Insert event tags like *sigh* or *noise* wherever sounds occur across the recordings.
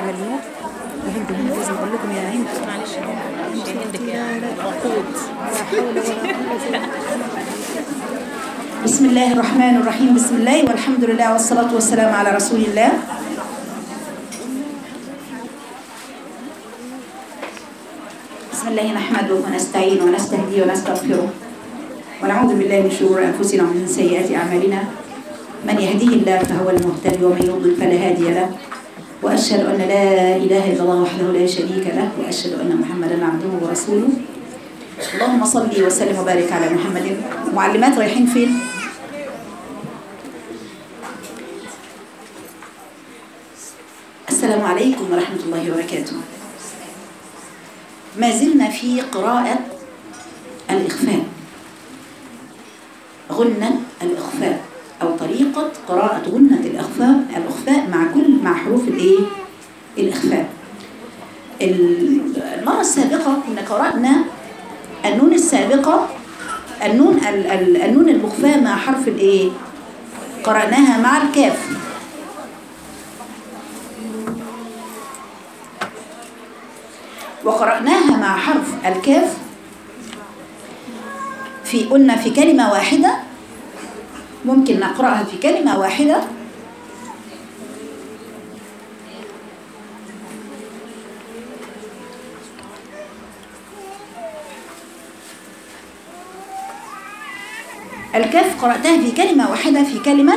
يعمل نور يا هند هند لازم أقول لكم يا هند. معلش عندك يا الا *laughs* بسم الله الرحمن الرحيم. بسم الله والحمد لله والصلاة والسلام على رسول الله. بسم الله نحمده ونستعين ونستهديه ونستغفره. ونعوذ بالله من شرور أنفسنا ومن سيئات أعمالنا. من يهديه الله فهو المهتدي ومن يضلل فلا هادي له. وأشهد أن لا إله إلا الله وحده لا شريك له وأشهد أن محمدا عبده ورسوله. اللهم صل وسلم وبارك على محمد. معلمات رايحين فين؟ السلام عليكم ورحمة الله وبركاته. ما زلنا في قراءة الإخفاء غنة الإخفاء أو طريقة قراءة غنة الإخفاء الإخفاء مع كل مع حروف الإيه؟ الإخفاء المرة السابقة كنا قرأنا النون السابقة النون ال- ال- النون المخفاة مع حرف الإيه؟ قرأناها مع الكاف وقرأناها مع حرف الكاف في قلنا في كلمة واحدة ممكن نقرأها في كلمة واحدة. الكاف قرأتها في كلمة واحدة في كلمة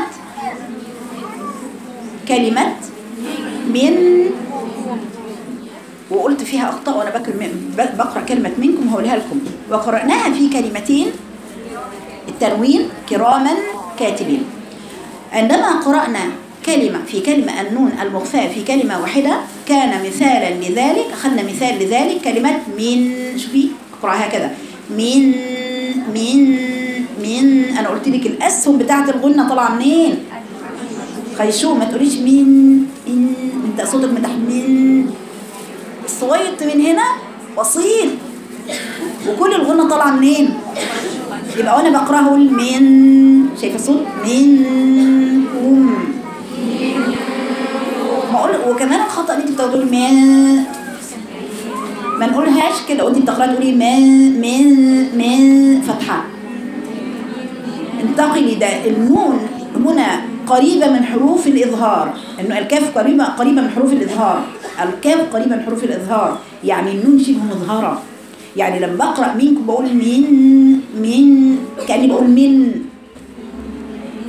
كلمة من وقلت فيها أخطاء وأنا بقرأ كلمة منكم هقولها لكم. وقرأناها في كلمتين التنوين كراما كاتبين عندما قرأنا كلمة في كلمة النون المخفاة في كلمة واحدة كان مثالا لذلك أخذنا مثال لذلك كلمة من شوفي أقرأها كده من من من أنا قلت لك الأسهم بتاعت الغنة طالعة منين؟ خيشوم ما تقوليش من إن أنت صوتك من تحت من الصويت من هنا وصيل وكل الغنة طالعة منين؟ يبقى وأنا بقراها أقول من شايفة الصوت ما أقول وكمان الخطأ اللي انت بتقولي من ما نقولهاش كده. وانت بتقراي تقولي من من من فتحه انتقلي. ده النون هنا قريبة من حروف الإظهار. إنه الكاف قريبة قريبة من حروف الإظهار. الكاف قريبة من حروف الإظهار. يعني النون شبه مظهرة. يعني لما بقرأ منكم بقول من من كأني بقول من.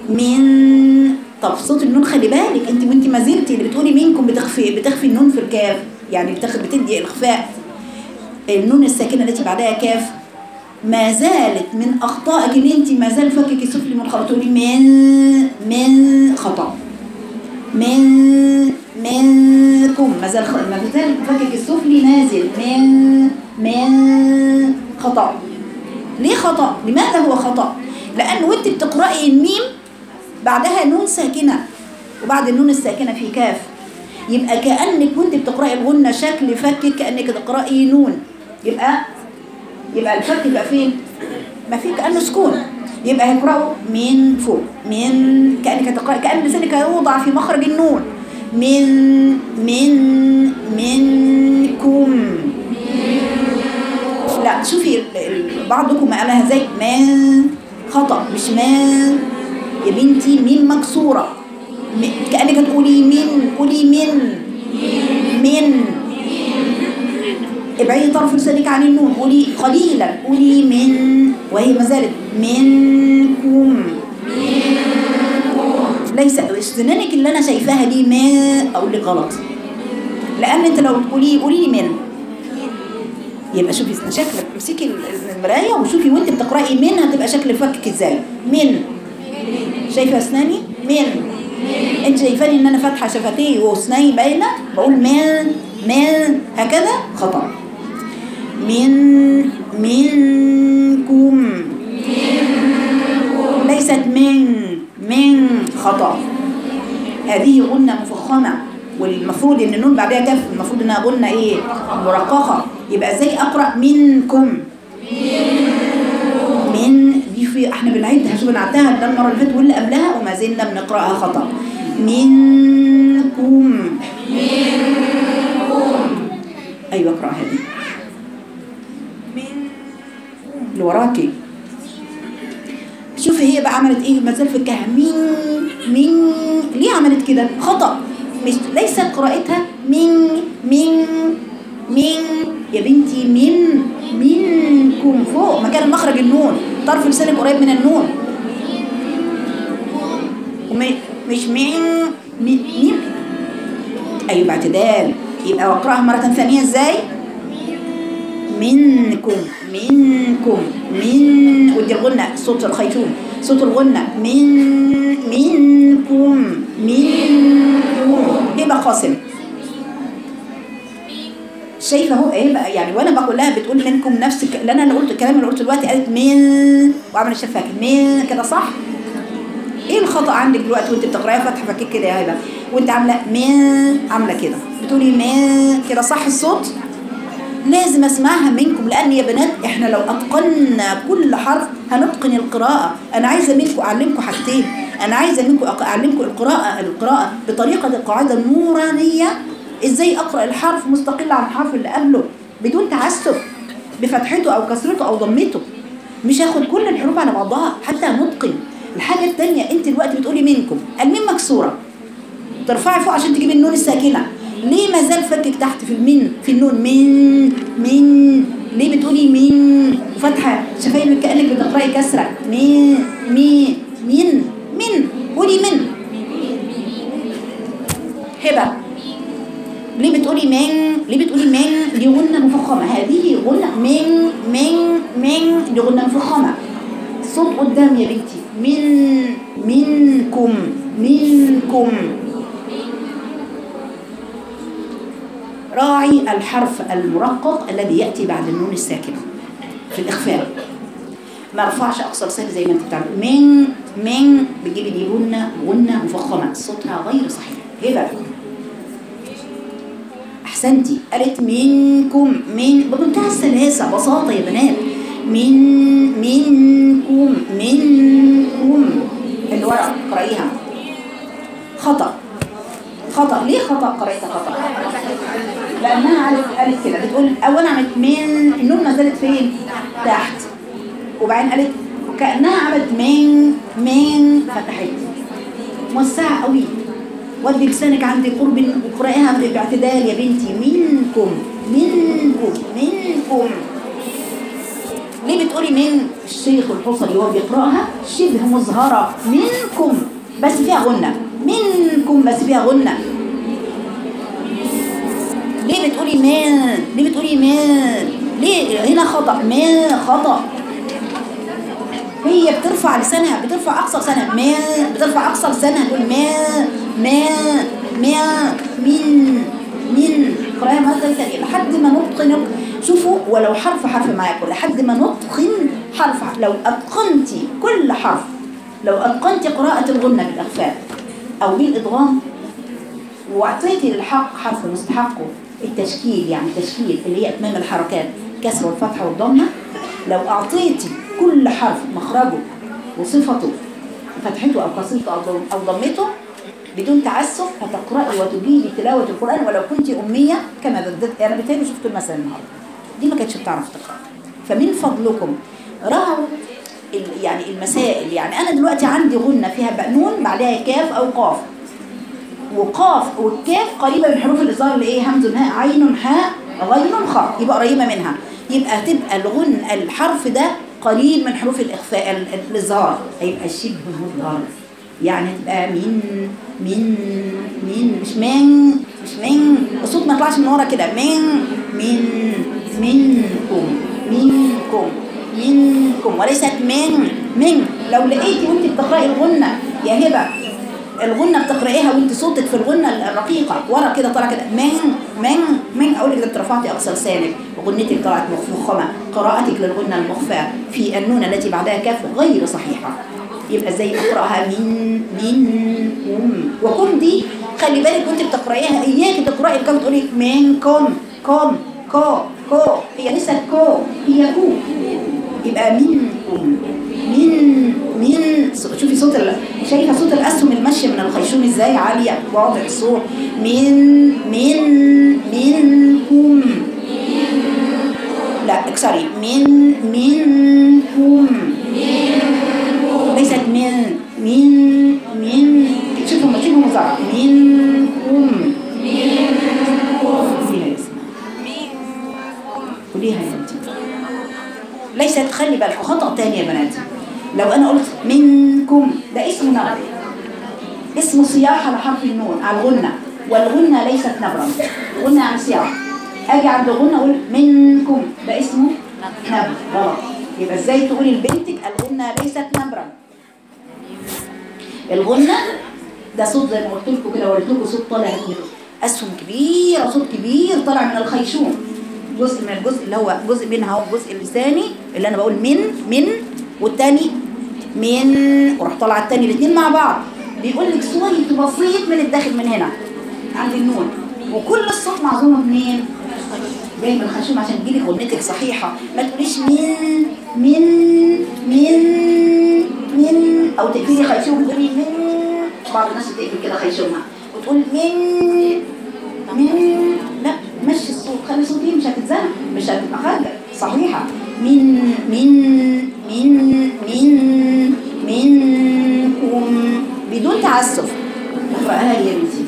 من طب صوت النون. خلي بالك انت وانت ما زلتي اللي بتقولي منكم بتخفي بتخفي النون في الكاف. يعني بتاخد بتدي الإخفاء. النون الساكنة التي بعدها كاف. ما زالت من أخطائك ان انت ما زال فكك السفلي من خطا تقولي من من خطأ. من منكم. ما زال ما زال فكك السفلي نازل. من من خطأ. ليه خطأ؟ لماذا هو خطأ؟ لأن وانت بتقرأي الميم بعدها نون ساكنة وبعد النون الساكنة في كاف. يبقى كأنك وانت بتقراي الغنه شكل فكك كأنك تقرأي نون. يبقى يبقى الفك يبقى فين؟ ما في كأنه سكون. يبقى هيقرأوا من فوق من كأنك تقرا كأن لسانك يوضع في مخرج النون. من من منكم. لا شوفي بعضكم قالها زي من خطأ مش من يا بنتي ميم مكسورة؟ م- كأنك تقولي من قولي من من ابعدي طرف لسانك عن النون قولي قليلا قولي من وهي ما زالت منكم. ليس سنانك اللي أنا شايفاها دي ما أقول لك غلط. لأن أنت لو تقولي قولي لي من. يبقى شوفي شكلك امسكي المراية وشوفي وأنت بتقرأي من هتبقى شكل فكك إزاي. من. شايفة أسناني؟ من أنت شايفاني إن أنا فاتحة شفتي وأسناني باينة؟ بقول من من هكذا؟ خطأ. من منكم ليست من من خطأ. هذه غنة مفخمة والمفروض إن النون بعدها كف المفروض إنها غنة إيه؟ مرققة. يبقى إزاي أقرأ منكم من دي في إحنا بنعيدها شوف بنعدها ده المرة اللي فاتت واللي قبلها وما زلنا بنقرأها خطأ. منكم. أيوه اقرأ هذه. اللي وراكي. شوفي هي بقى عملت إيه؟ ما زال في الكهف مين مين ليه عملت كده؟ خطأ. مش ليست قراءتها من من من يا بنتي من منكم. فوق. مكان مخرج النون. طرف لسانك قريب من النون مش من من أيوه باعتدال. يبقى واقراها مرة ثانية إزاي؟ منكم منكم من ودي الغنة صوت الخيشوم صوت الغنة. من منكم منكم. يبقى قاسم. شايفة اهو إيه بقى يعني وأنا بقول لها بتقول منكم نفس اللي أنا اللي قلت الكلام اللي قلته دلوقتي قالت من وعملت شفاك من كده صح؟ إيه الخطأ عندك دلوقتي وانت بتقرايها فتح فكك كده يا هبة؟ وانت عاملة من عاملة كده بتقولي من كده صح الصوت؟ لازم اسمعها منكم لأن يا بنات إحنا لو أتقنا كل حرف هنتقن القراءة. أنا عايزة منكم أعلمكم حاجتين أنا عايزة منكم أعلمكم القراءة القراءة بطريقة القاعده النورانيه إزاي أقرأ الحرف مستقل عن الحرف اللي قبله بدون تعسف؟ بفتحته أو كسرته أو ضمته مش هاخد كل الحروف على بعضها حتى نتقن الحاجة الثانية أنت دلوقتي بتقولي منكم. الميم مكسورة؟ ترفعي فوق عشان تجيبي النون الساكنة. ليه ما زال فكك تحت في المن في النون؟ من من ليه بتقولي من وفاتحة شفايفك كأنك بتقرأي كسرة. من مي من من بتقولي من ليه بتقولي من دي غنة مفخمة. هذه غنة من من من دي غنة مفخمة. صوت قدام يا بنتي. من منكم منكم. راعي الحرف المرقق الذي يأتي بعد النون الساكنة. في الإخفاء ما أرفعش أقصى لساني زي ما أنت بتعمل. من من بتجيبي دي غنة غنة مفخمة. صوتها غير صحيح. هبة أحسنتي. قالت منكم من بمنتهى السلاسة. بساطة يا بنات. من منكم منكم. اللي ورا قرأيها. خطأ. خطأ. ليه خطأ؟ قرأتها خطأ. لأنها قالت قالت كده. بتقول أولا عملت من النون ما زالت فين؟ تحت. وبعدين قالت وكأنها عملت من من فتحت. موسعة قوي. ودي لسانك عند قرب وقرأيها باعتدال يا بنتي. منكم منكم منكم. ليه بتقولي من؟ الشيخ الحصري وهو بيقرأها شبه مظهرة. منكم بس فيها غنة. منكم بس فيها غنة. ليه بتقولي من؟ ليه بتقولي من؟ ليه هنا خطأ؟ من خطأ. هي بترفع لسانها بترفع أقصى لسانها. ما بترفع أقصى لسانها. تقول ما ما ما من من قراءة مرة ثانية لحد ما نتقن شوفوا ولو حرف حرف معاكم لحد ما نتقن حرف حرف. لو اتقنتي كل حرف لو اتقنتي قراءة الغنة بالاخفاء أو بالادغام واعطيتي للحق حرف مستحقه التشكيل يعني تشكيل اللي هي إتمام الحركات كسر والفتحة والضمة لو اعطيتي كل حرف مخرجه وصفته فتحته أو قصيته أو ضمته بدون تعسف هتقراي وتجيبي تلاوه القرآن. ولو كنت أمية كما بدت أنا بالتالي شفت المثل النهارده. دي ما كانتش بتعرف تقرأ. فمن فضلكم راعوا يعني المسائل. يعني أنا دلوقتي عندي غنة فيها بقى نون بعدها كاف أو قاف. وقاف والكاف قريبة من حروف الاظهار اللي إيه؟ همز هاء عين حاء غين خاء. يبقى قريبة منها. يبقى تبقى الغن الحرف ده قريب من حروف الإخفاء ال- ال- الاظهار هيبقى شبه مظهر يعني تبقى من من من مش من مش من الصوت ما يطلعش من ورا كده. من من منكم منكم منكم وليست من من لو لقيتي وانت بتقرأي الغنة يا هبة. الغنة بتقرأيها وانت صوتك في الغنة الرقيقة. ورا كده طالع كده. من من من أقول لك انت رفعتي اقصى لسانك وغنتك طلعت مفخمة قراءتك للغنة المخفاة في النون التي بعدها كاف غير صحيحة. يبقى إزاي أقرأها؟ من منكم وكم دي؟ خلي بالك وانت بتقرأيها. إياك تقرأي الكلمة تقولي منكم كم كو كو. هي لسه كو هي كو. يبقى منكم من من شوفي صوت ال... شايفة صوت الأسهم الماشيه من الخيشوم إزاي؟ عالية واضح الصوت. من من منكم لا اكسري من منكم ليست من من من شوفوا شوفوا فيها اسم قوليها يا بنتي. ليست خلي بالك خطأ تاني يا بناتي. لو أنا قلت منكم ده اسم نبر اسم صياح على حرف النون على الغنة. والغنة ليست نبرا غنة عن صياح. أجي عند الغنة أقول منكم ده اسمه نبر غلط. يبقى إزاي تقولي لبنتك الغنة ليست نبرا الغنة ده صوت زي ما قلت لكم كده وريت لكم صوت طالع أسهم كبيره صوت كبير طالع من الخيشوم. جزء من الجزء اللي هو جزء منها هو الجزء اللساني اللي أنا بقول من من والتاني من وراح طالع التاني الاثنين مع بعض. بيقول لك صوت بسيط من الداخل من هنا عند النون. وكل الصوت معظومه منين؟ جاي من الخشوم عشان تجيلك غنتك صحيحة. ما تقوليش من من من من أو تقفلي خيشوم تقولي من بعض الناس بتقفل كده خيشومها. وتقول من من لا مشي الصوت خلي الصوت يمشي هتتزنق مش هتبقى خارجة. صحيحة. من من من من منكم بدون تعسف. اقرأها لي يا بنتي.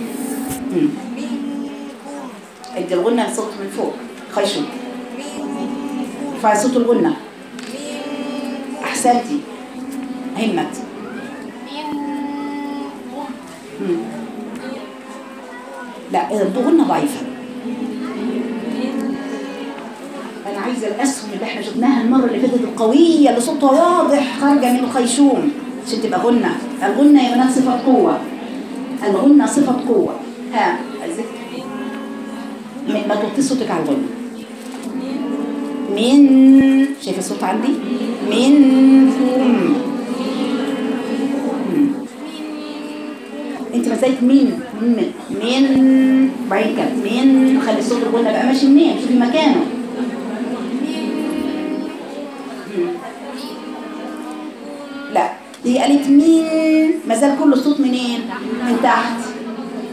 ادي الغنة الصوت من فوق. ارفعي صوت الغنة. أحسنتي. همت. مم. لا دي غنة عايزة الأسهم اللي إحنا شفناها المرة اللي فاتت القوية اللي صوتها واضح خارجة من الخيشوم. عشان تبقى غنة. الغنة يا بنات صفة قوة. الغنة صفة قوة. ها ما توطي صوتك على الغنى من شايفة الصوت عندي؟ منكم مم. انت مسألة مين؟ من من بعدين كده. من خلي الصوت الغنى بقى ماشي منين؟ شوفي مكانه. قالت مين ما زال كل الصوت منين؟ من تحت.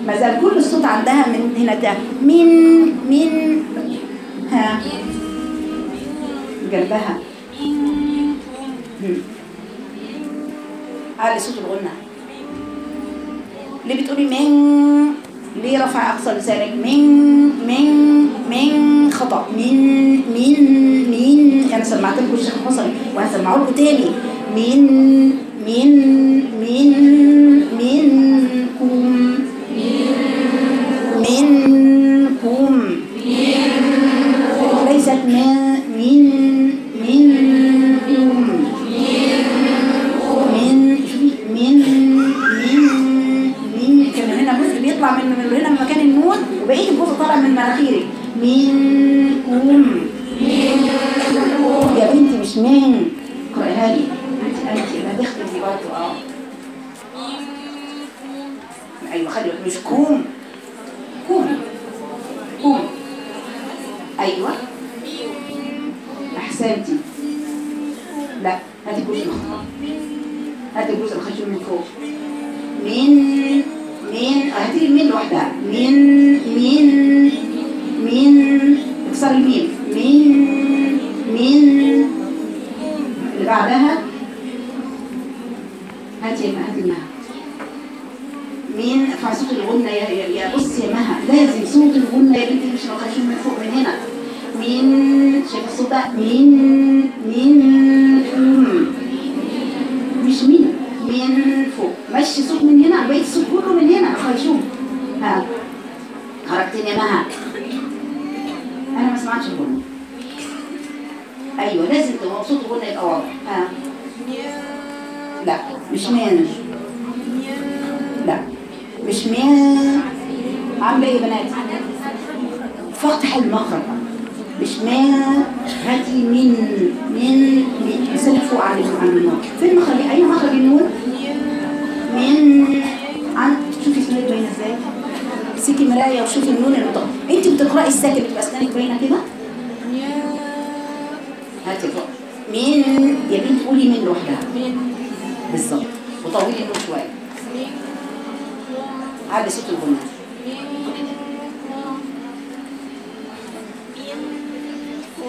ما زال كل الصوت عندها من هنا ده من من ها. جنبها هم. علي صوت الغنى ليه بتقولي من ليه رفع أقصى لسانك؟ من من من خطأ. من من من أنا سمعت لكم الشيخ الحصري وهسمعه لكم تاني. من من من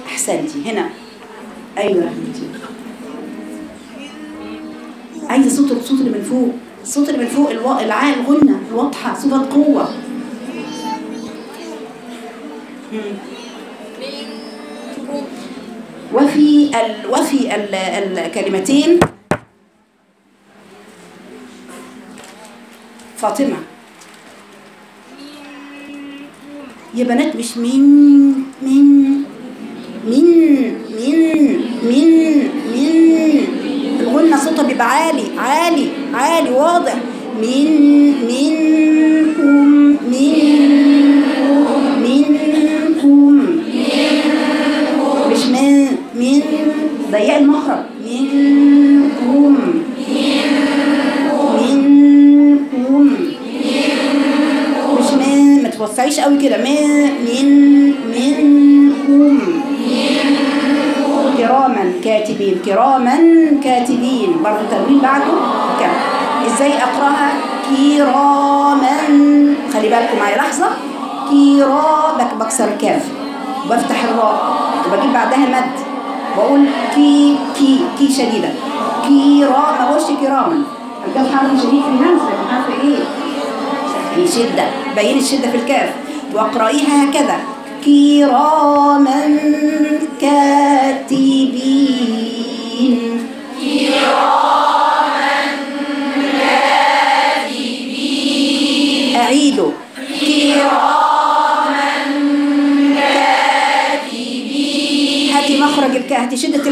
احسنتي هنا. أيوه يا حبيبتي عايزة صوت الصوت اللي من فوق. الصوت اللي من فوق ألو... العاء الغنة الواضحة صفة قوة مم. وفي ال... وفي ال... الكلمتين فاطمة. يا بنات مش من من من من من من. الغنة صوتها بيبقى عالي عالي عالي واضح. من منكم منكم منكم مش من من ضيق المخرج منكم منكم مش من ما توسعيش قوي كده. من من كاتبين كراما كاتبين. برضه تنوين بعده. كم؟ إزاي أقرأها؟ كراما. خلي بالكم معايا لحظة. كرا بك بكسر الكاف. وبفتح الراء. وبجيب بعدها مد. وأقول كي كي كي شديده كرا ما بقولش كراما. الكاف حرف شديد في الهمزه حرف إيه. في شدة. بين الشدة في الكاف. وأقرأيها هكذا. كراما كاتبين.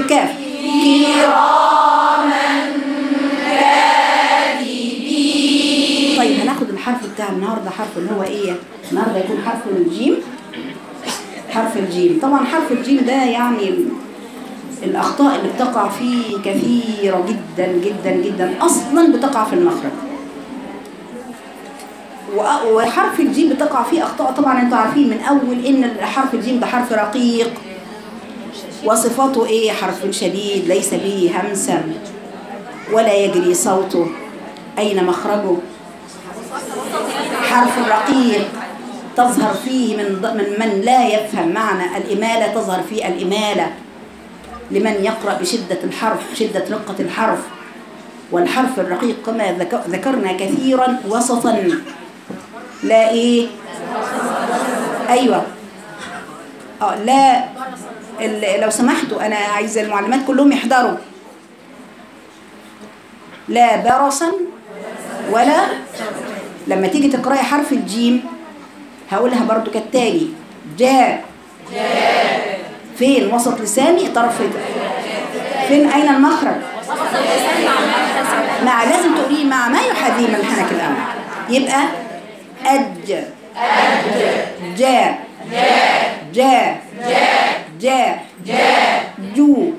الكاف طيب هناخد الحرف بتاع النهارده حرف اللي هو إيه؟ النهارده يكون حرف الجيم. حرف الجيم. طبعا حرف الجيم ده يعني ال- الأخطاء اللي بتقع فيه كثيرة جدا جدا جدا أصلا بتقع في المخرج. وحرف الجيم بتقع فيه أخطاء. طبعا أنتوا عارفين من أول إن حرف الجيم ده حرف رقيق. وصفاته إيه؟ حرف شديد ليس به همسا ولا يجري صوته. أين مخرجه؟ حرف رقيق تظهر فيه من من من لا يفهم معنى الإمالة تظهر فيه الإمالة. لمن يقرأ بشدة الحرف شدة رقة الحرف. والحرف الرقيق كما ذك- ذكرنا كثيرا وسطا. لا إيه؟ أيوة. آه لا لو سمحتوا أنا عايزة المعلمات كلهم يحضروا. لا برصا ولا لما تيجي تقرأي حرف الجيم هقولها برضو كالتالي. جاء. فين؟ وسط لساني طرف فين؟ أين المخرج مع لازم تقولي مع ما يحاذيه من الحنك الأول يبقى أج جاء. جاء. جاء. جو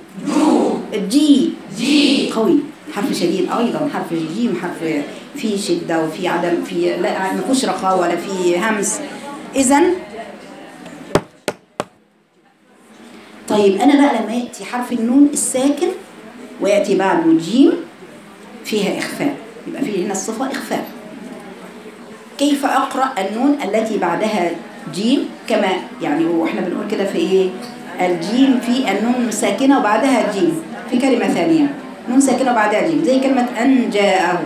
جي جي. قوي. حرف شديد أيضا حرف الجيم حرف فيه شدة وفي عدم في لا ما فيهوش رخاوة ولا في همس. اذا طيب أنا بقى لما يأتي حرف النون الساكن ويأتي بعده الجيم فيها إخفاء. يبقى فيه هنا الصفة إخفاء. كيف أقرأ النون التي بعدها جيم؟ كما يعني وإحنا بنقول كده في إيه؟ الجيم في النون ساكنة وبعدها جيم. في كلمة ثانية. نون ساكنة وبعدها جيم. زي كلمة ان جاءه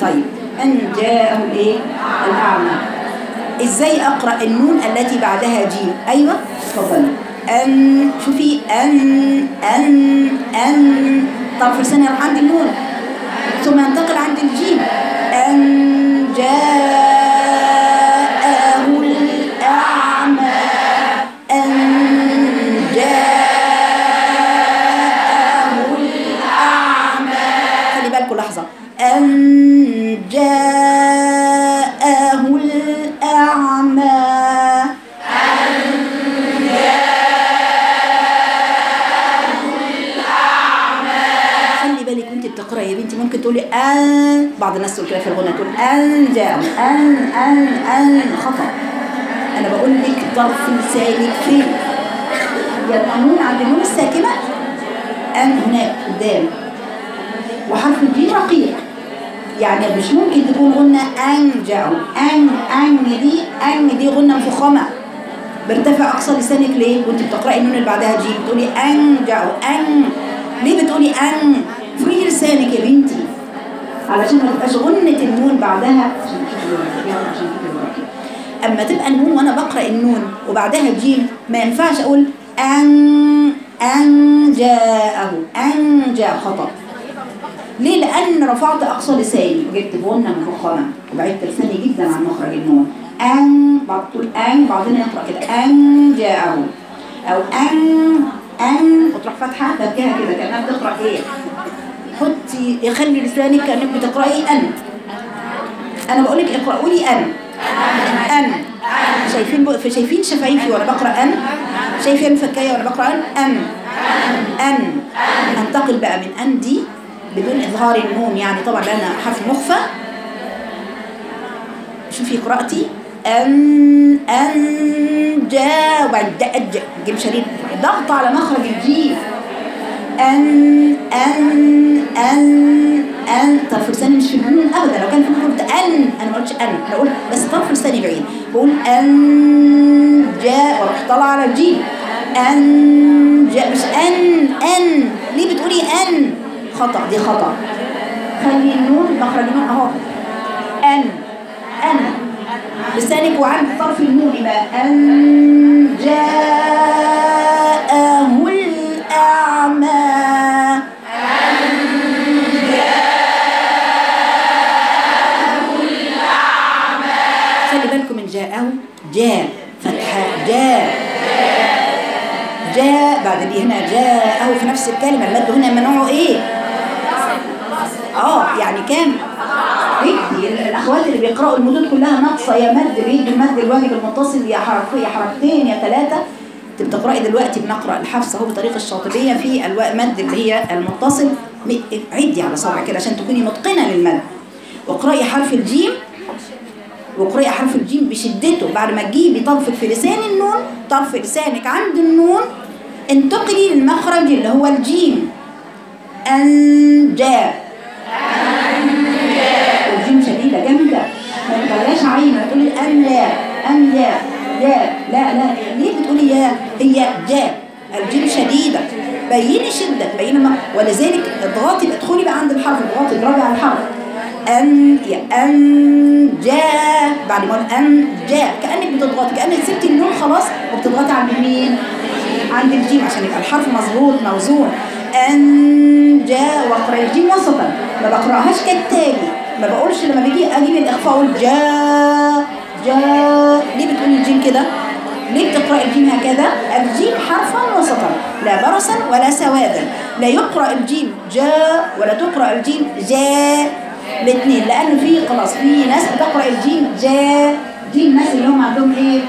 طيب. ان جاءه الايه الأعمى. إزاي أقرأ النون التي بعدها جيم؟ أيوه. اتفضلي أن. شوفي. أن. أن. أن. طرف لساني يروح عند النون. ثم ينتقل عند الجيم. ان جاءه بعض الناس تقول كده في الغنة تقول ان جاء أن أن أن خطأ. أنا بقول لك طرف لسانك فين؟ يبقى النون عند النون الساكنة ان هناك قدام. وحرف الجيم رقيق. يعني مش ممكن تكون غنة ان جاء أن أن دي أن دي غنة مفخمة. بيرتفع أقصى لسانك ليه؟ وأنت بتقرأي النون اللي بعدها جيم بتقولي أو أن. ليه بتقولي أن؟ فري لسانك يا بنتي. علشان ما تبقاش غنة النون بعدها عشان عشان. أما تبقى النون وأنا بقرأ النون وبعدها جيم ما ينفعش أقول أن أن جاءه أن جاء خطأ ليه؟ لأن رفعت أقصى لساني وجبت غنة مفخمة وبعدت لساني جدا عن مخرج النون أن بعض تقول أن بعضنا يقرأ كده أن جاءه أو أن أن وتروح فاتحة فكها كده كأنها بتقرأ إيه؟ حطي يخلي لسانك كأنك بتقرأي أن. أنا بقول لك اقرأوا لي أن. أن. شايفين بق... شايفين شفايفي وأنا بقرأ أن؟ شايفين فكاية وأنا بقرأ أن؟ أن. أن. أنتقل بقى من أن دي بدون إظهار النون يعني طبعا لأن حرف مخفى. شوفي قراءتي أن أن جاء وبعد جاء جيم شديد. ضغط على مخرج الجيم. أن أن أن أن. طرف لساني مش في النون أبدا. لو كان في النون قلت أن أنا ما قلتش أن. أنا قلت بس طرف لساني بعيد. بقول أن جاء وأروح طالعة على الجيم أن جاء. مش أن أن. ليه بتقولي أن؟ خطأ. دي خطأ. خلي النون مخرج النون أهو. أن أن. لسانك وعند طرف النون يبقى أن. كلها ناقصة. يا مد بيدوا المد الواجب المتصل يا حرف يا حركتين يا ثلاثة. انت بتقراي دلوقتي بنقرأ الحفص أهو بطريقة الشاطبية في المد اللي هي المتصل. عدي على صبعك كده عشان تكوني متقنة للمد واقرأي حرف الجيم. واقرأي حرف الجيم بشدته. بعد ما تجيبي طرفك في لسان النون طرف لسانك عند النون انتقلي للمخرج اللي هو الجيم. أن تخليهاش عينة تقولي أن لا أن لا لا لا لا ليه بتقولي يا؟ هي جاء الجيم شديدة بيني شدة بيني ما ولذلك اضغطي ادخلي بقى عند الحرف اضغطي اضربي على الحرف. أن يا أن جاء بعد ما أن جاء كأنك بتضغطي كأنك سبتي النون خلاص وبتضغطي عند مين؟ عند الجيم عشان يبقى الحرف مظبوط موزون. أن جاء وأقرأ الجيم وسطا. ما بقرأهاش كالتالي. ما بقولش لما بيجي أجيب الإخفاء أقول جاء جاء ليه بتقولي الجيم كده؟ ليه بتقرأ الجيم هكذا؟ الجيم حرفا وسطا لا برصا ولا سوادا لا يقرأ الجيم جاء ولا تقرأ الجيم جاء الاثنين لأن في خلاص في ناس بتقرأ الجيم جاء دي الناس اللي هم عندهم إيه؟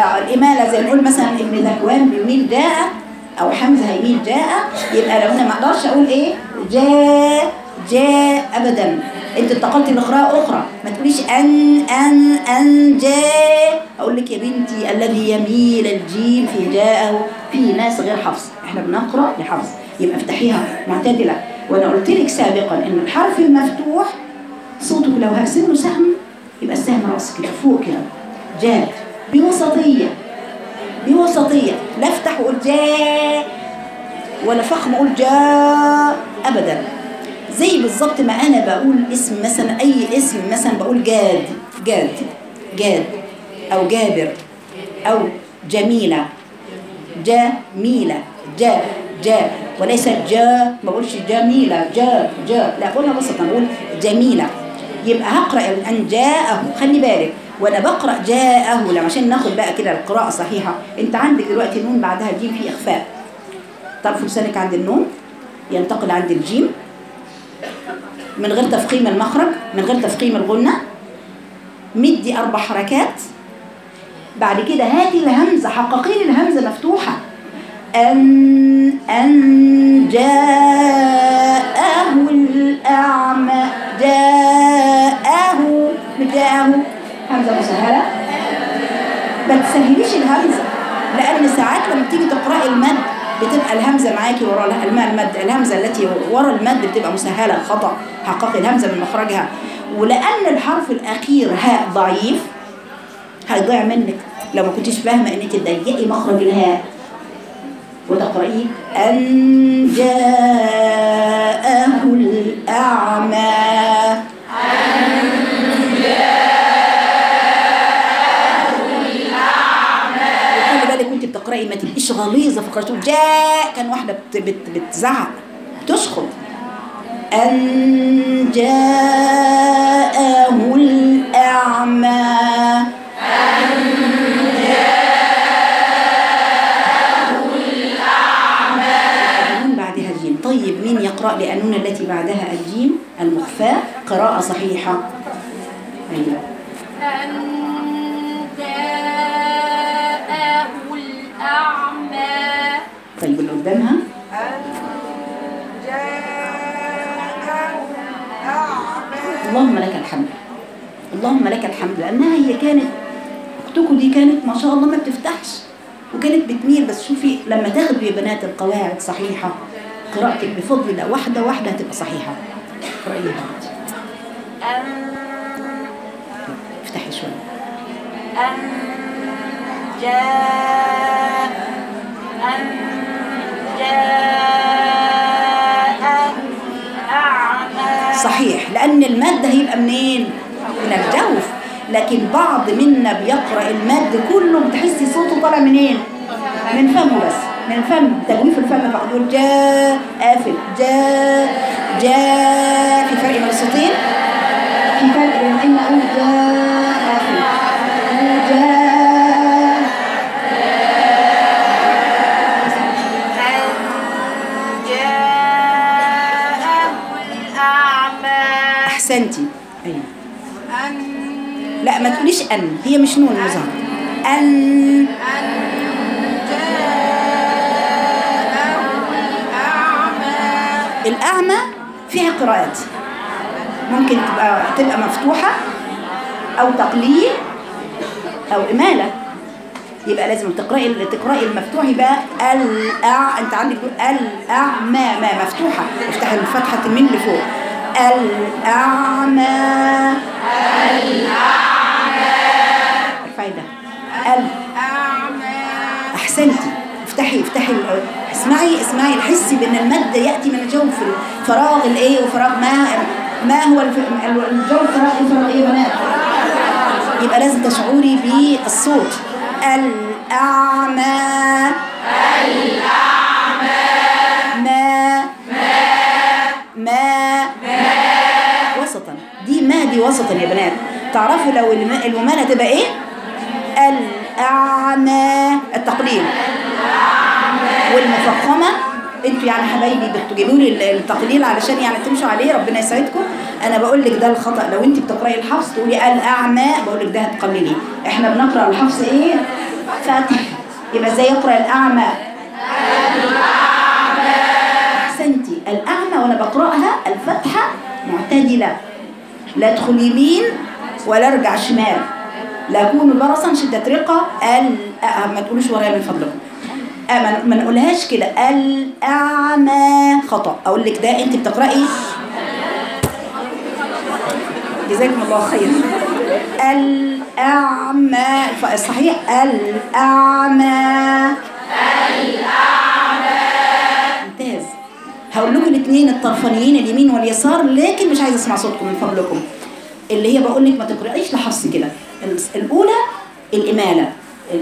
آه، الإمالة زي نقول مثلا ابن ذكوان بيميل جاء أو حمزة هيميل جاء يبقى لو أنا ما أقدرش أقول إيه؟ جاء جاء أبدا أنت انتقلتي لقراءة أخرى. ما تقوليش أن أن أن جاء. أقول لك يا بنتي الذي يميل الجيم في جاءه في ناس غير حفص. إحنا بنقرأ لحفص. يبقى افتحيها. معتدلة. وأنا قلت لك سابقا إن الحرف المفتوح صوتك لو هرسم له سهم يبقى السهم راس كده فوق كده. جاء. بوسطية بوسطية لا افتح واقول جاء ولا فخم أقول جاء. ابدا. زي بالظبط ما أنا بقول اسم مثلا أي اسم مثلا بقول جاد جاد جاد أو جابر أو جميلة جميلة جا جا. وليس جا ما بقولش جميلة جا جا. لا قلنا بسطا بقول جميلة. يبقى هقرأ أن جاءه خلي بالك. وأنا بقرأ جاءه لما عشان ناخد بقى كده القراءة صحيحة. أنت عندك دلوقتي نون بعدها جيم في إخفاء. طرف لسانك عند النون؟ ينتقل عند الجيم. من غير تفخيم المخرج من غير تفخيم الغنة. مدي أربع حركات. بعد كده هاتي الهمزة حققي لي الهمزة مفتوحة. أن أن جاءه الأعمى جاءه جاءه. همزة مسهلة. ما تسهليش الهمزة لأن ساعات لما بتيجي تقرأي المد بتبقى الهمزة معاكي ورا المد الهمزة التي ورا المد بتبقى مسهلة خطأ حققي الهمزة من مخرجها. ولأن الحرف الأخير هاء ضعيف هيضيع منك. لو ما كنتيش فاهمة إن أنت تضيقي مخرج الهاء وتقرأيه أن جاءه الأعمى. ما تبقيش غليظة في قراءته جاء كان واحدة بت بت بتزعق بتشخط أن جاءه الأعمى. النون بعدها الجيم. طيب مين يقرأ النون التي بعدها الجيم؟ المخفاة قراءة صحيحة. أيوة. اللهم لك الحمد. اللهم لك الحمد. لأنها هي كانت أختكم دي كانت ما شاء الله ما بتفتحش. وكانت بتميل بس شوفي لما تاخدوا يا بنات القواعد صحيحة قراءتك بفضل الله. واحدة واحدة هتبقى صحيحة. اقرأيها افتحي شوية. أن جاء أن صحيح لأن المد هيبقى منين؟ من الجوف. لكن بعض منا بيقرأ المد كله بتحسي صوته طالع منين؟ من فمه بس من فم تجويف الفم فقط يقول جاء قافل جاء جاء. في فرق بين الصوتين؟ في فرق بين إن أقول جاء. احسنتي أيوه أن. لا ما تقوليش أن. هي مش نون مظهر أن. الأعمى فيها قراءات. ممكن تبقى تبقى مفتوحة أو تقليل أو إمالة. يبقى لازم تقرأي تقرأي المفتوح يبقى الأع أنت عندك الأعمى ما مفتوحة. افتح الفتحة من لفوق. الأعمى. الأعمى الفايدة. الأعمى أحسنتي. افتحي افتحي اسمعي اسمعي. حسي بأن المد يأتي من الجوف فراغ الإيه وفراغ ما ما هو الجوف فراغ إيه فراغ إيه بنات؟ يبقى لازم تشعري بالصوت. الاعمى الأعمى. وسطا يا بنات تعرفوا لو الم- الممالة تبقى إيه؟ الأعمى. التقليل. والمفخمة. أنتوا يعني حبايبي بتجيبوا لي التقليل علشان يعني تمشوا عليه ربنا يسعدكم. أنا بقول لك ده الخطأ. لو انت بتقرأي الحفص تقولي الأعمى بقول لك ده هتقللي. إحنا بنقرأ الحفص إيه؟ فاتح. يبقى إزاي يقرأ الأعمى؟ أحسنتي. الأعمى وأنا بقرأها الفتحه معتدلة. لا أدخل يمين ولا أرجع شمال. لا أكون برصا شدة رقة ال ما تقولوش ورايا من فضلكم ما- نقولهاش كده. الاعمى خطأ. أقول لك ده أنت بتقراي جزاكم الله خير. الاعمى الصحيح الاعمى هقول لكم الاثنين الطرفانيين اليمين واليسار لكن مش عايزه اسمع صوتكم من فضلكم. اللي هي بقول لك ما تقرايش لحفظ كده. ال- الأولى الإمالة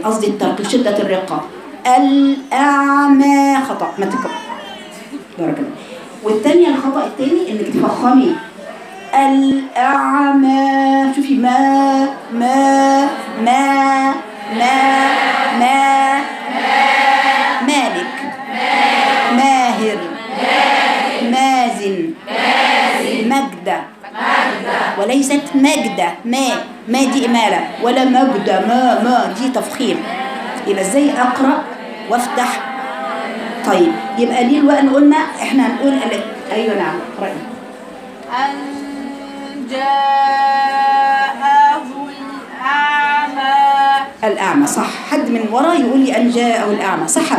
قصدي الترك شدة الرقة. الأعمى خطأ. ما تقرا بارك الله. والثانيه الخطأ الثاني إنك تفخمي. الأعمى. شوفي ما ما ما ما ما وليست مجدة. ما؟ ما دي إمالة. ولا مجدة. ما؟ ما. دي تفخيم. يبقى إزاي أقرأ وافتح؟ طيب. يبقى ليه الوقت قلنا إحنا هنقول أيوه نعم. اقرأي أن جاءه الأعمى. الأعمى صح. حد من ورا يقول لي أن جاءه الأعمى سحر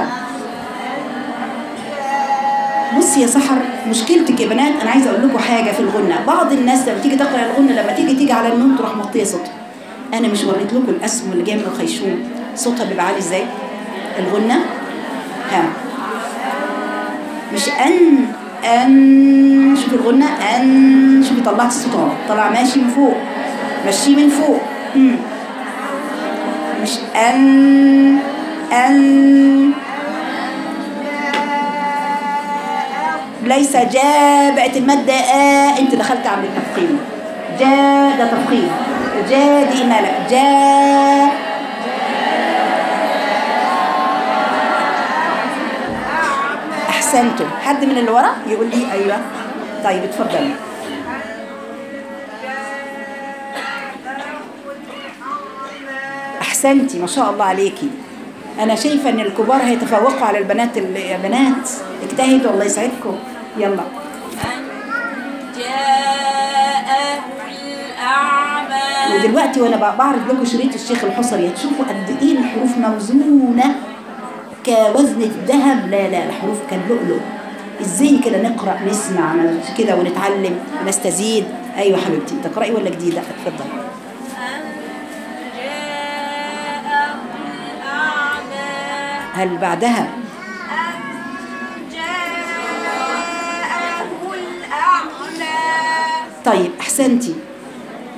بصي يا سحر مشكلتك يا بنات أنا عايزة أقول لكم حاجة في الغنة بعض الناس لما تيجي تقرأ الغنة لما تيجي تيجي على النون تروح مطية صوتها. أنا مش وريت لكم الأسهم اللي جاي من الخيشوم. صوتها بيبقى عالي إزاي؟ الغنة ها. مش أن أن شوفي الغنة أن شوفي طلعت الصوت أهو. طلع ماشي من فوق. مشي من فوق. مم. مش أن أن. ليس جاء بقت المادة آ. أنت دخلت عند التفخيم جاء ده تفخيم. جاء دي إمالة جاء أحسنتم. حد من اللي ورا يقول لي أيوة. طيب اتفضلي أحسنتي ما شاء الله عليكي. أنا شايفة إن الكبار هيتفوقوا على البنات يا بنات. اجتهدوا الله يسعدكم. يلا. ودلوقتي وأنا بعرض لكم شريط الشيخ الحصري هتشوفوا قد إيه الحروف موزونة كوزن الذهب. لا لا الحروف كاللؤلؤ إزاي كده نقرأ نسمع كده ونتعلم ونستزيد أيوه حبيبتي. تقراي ولا جديدة؟ اتفضل. جاءه الأعمى هل بعدها؟ طيب أحسنتي.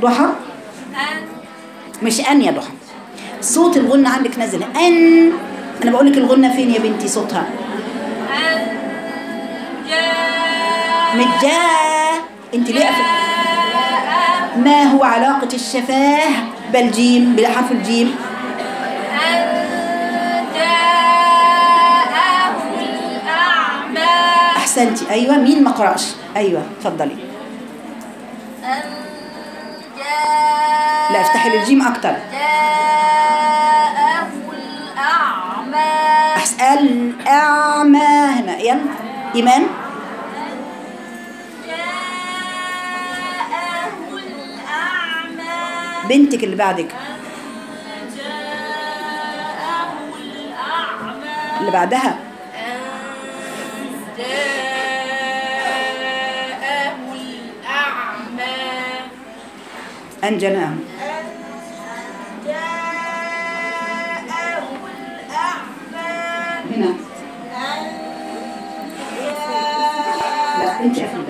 ضحى؟ مش أن يا ضحى. صوت الغنة عندك نازل. أن. أنا بقول لك الغنة فين يا بنتي صوتها؟ متجا أنت ليه قافل؟ ما هو علاقة الشفاه بالجيم بحرف الجيم؟ أحسنتي. أيوه مين ما قرأش؟ أيوه اتفضلي لا افتحي للجيم أكتر. جاءه الأعمى أحس- الاعمى هنا. يلا إيمان؟ بنتك اللي بعدك. اللي بعدها. الأعمى هنا. لا انت اخر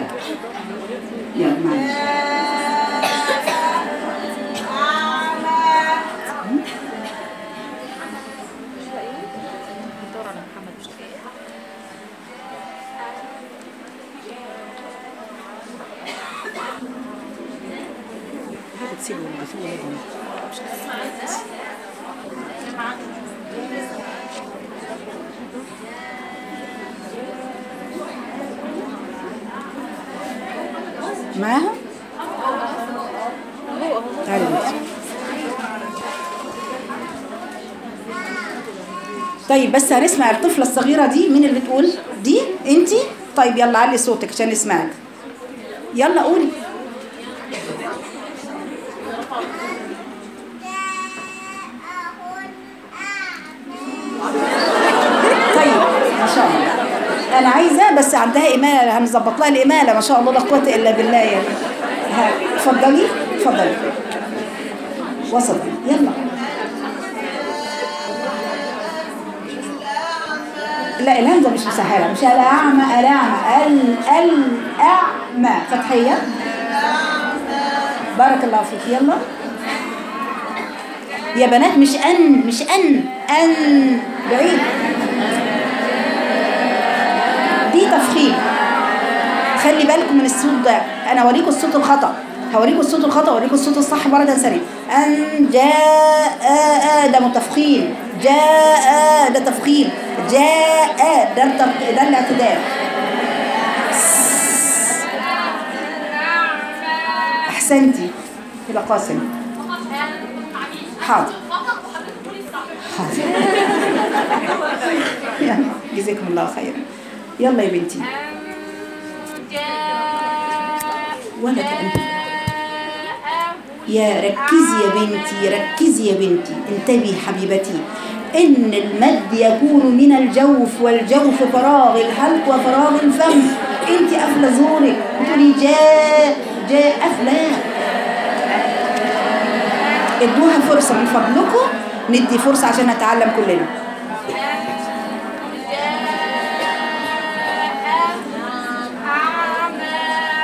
معاها تعالي طيب بس هنسمع الطفلة الصغيرة دي مين اللي بتقول؟ دي؟ انتي؟ طيب يلا علي صوتك عشان نسمعك. يلا قولي. هنظبط لها الإمالة ما شاء الله لا قوة إلا بالله يعني. اتفضلي اتفضلي وسط يلا. لا الهمزة مش مسهلة مش الأعمى الأعمى ال الاعمى فتحية. بارك الله فيك. يلا. يا بنات مش أن مش أن أن. بعيد. دي تفخيم. خلي بالكم من الصوت ده. أنا اوريكم الصوت الخطأ. هوريكم الصوت الخطأ اوريكم الصوت الصح مرة ثانية. أن جاء ده متفخيم جاء ده تفخيم جاء ده ده الاعتدال. أحسنتي. كده قاسم. حاضر. حاضر. *laughs* جزاكم الله خيرا. يلا يا بنتي. ولا كأنت يا ركزي يا بنتي ركزي يا بنتي. انتبهي حبيبتي. إن المد يكون من الجوف والجوف فراغ الحلق وفراغ الفم. أنت قافله زورك بتقولي جاء جاء قافله إدوها فرصة من فضلكم. ندي فرصة عشان نتعلم كلنا.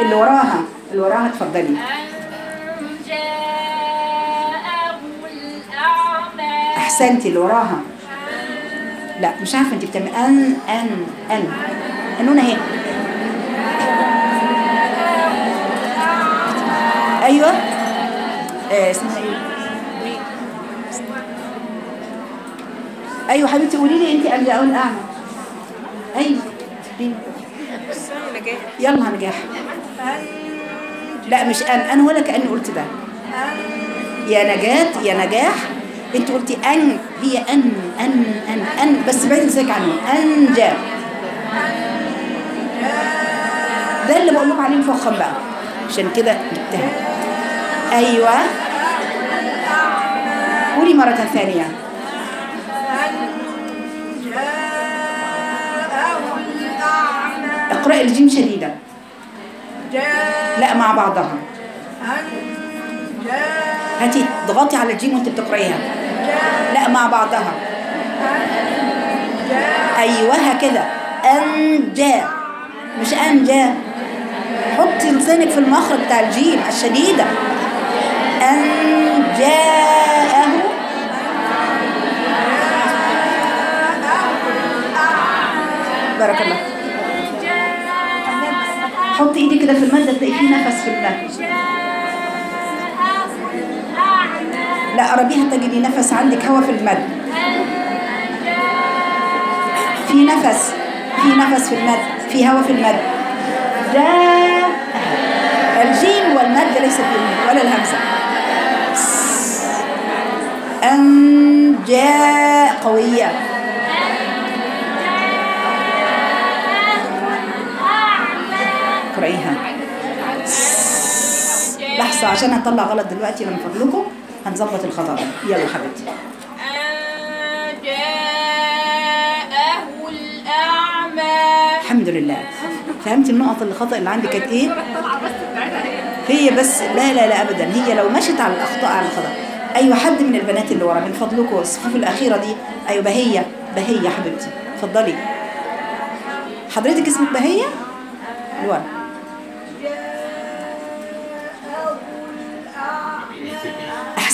اللي وراها اللي وراها اتفضلي. أحسنتي اللي وراها. لا مش عارفة انت بتعملي أن أن أن. النون اهي أيوه. آه اسمها إيه؟ أيوه حبيبتي قولي لي انت قبل أقول أعمى. أيوه. يلا نجاح. لا مش أن. أنا ولا كأني قلت ده. يا نجاة يا نجاح. أنت قلتي أن. هي أن أن أن أن. بس بعيد لسانك عنه. أنجا. ده اللي بقول لكم عليه مفخم بقى. عشان كده جبتها. أيوه. قولي مرة ثانية. اقرأي الجيم شديدة لا مع بعضها. هاتي اضغطي على الجيم وانت بتقرأيها. لا مع بعضها. أيوه هكذا. أنجا. مش أنجا. حطي لسانك في المخرج بتاع الجيم الشديدة. ان جاءه بارك الله حطي إيدك كده في المادة تلاقي فيه نفس في المادة لا قربيها تجدي نفس. عندك هوا في المد في نفس. في نفس في المد في هوا في المد جاء الجيم والمد ليس بالمد ولا الهمزة. أن جاء قوية. عشان هطلع غلط دلوقتي من فضلكم هنظبط الخطأ ده. يلا حبيبتي. جاءه الأعمى الحمد لله. فهمتي النقط اللي خطأ اللي عندك كانت إيه؟ هي بس لا لا لا ابدا. هي لو مشت على الأخطاء على الخطأ. أيوه حد من البنات اللي ورا من فضلكم الصفوف الأخيرة دي. أيوه بهية. بهية حبيبتي. اتفضلي. حضرتك اسمك بهية؟ اللي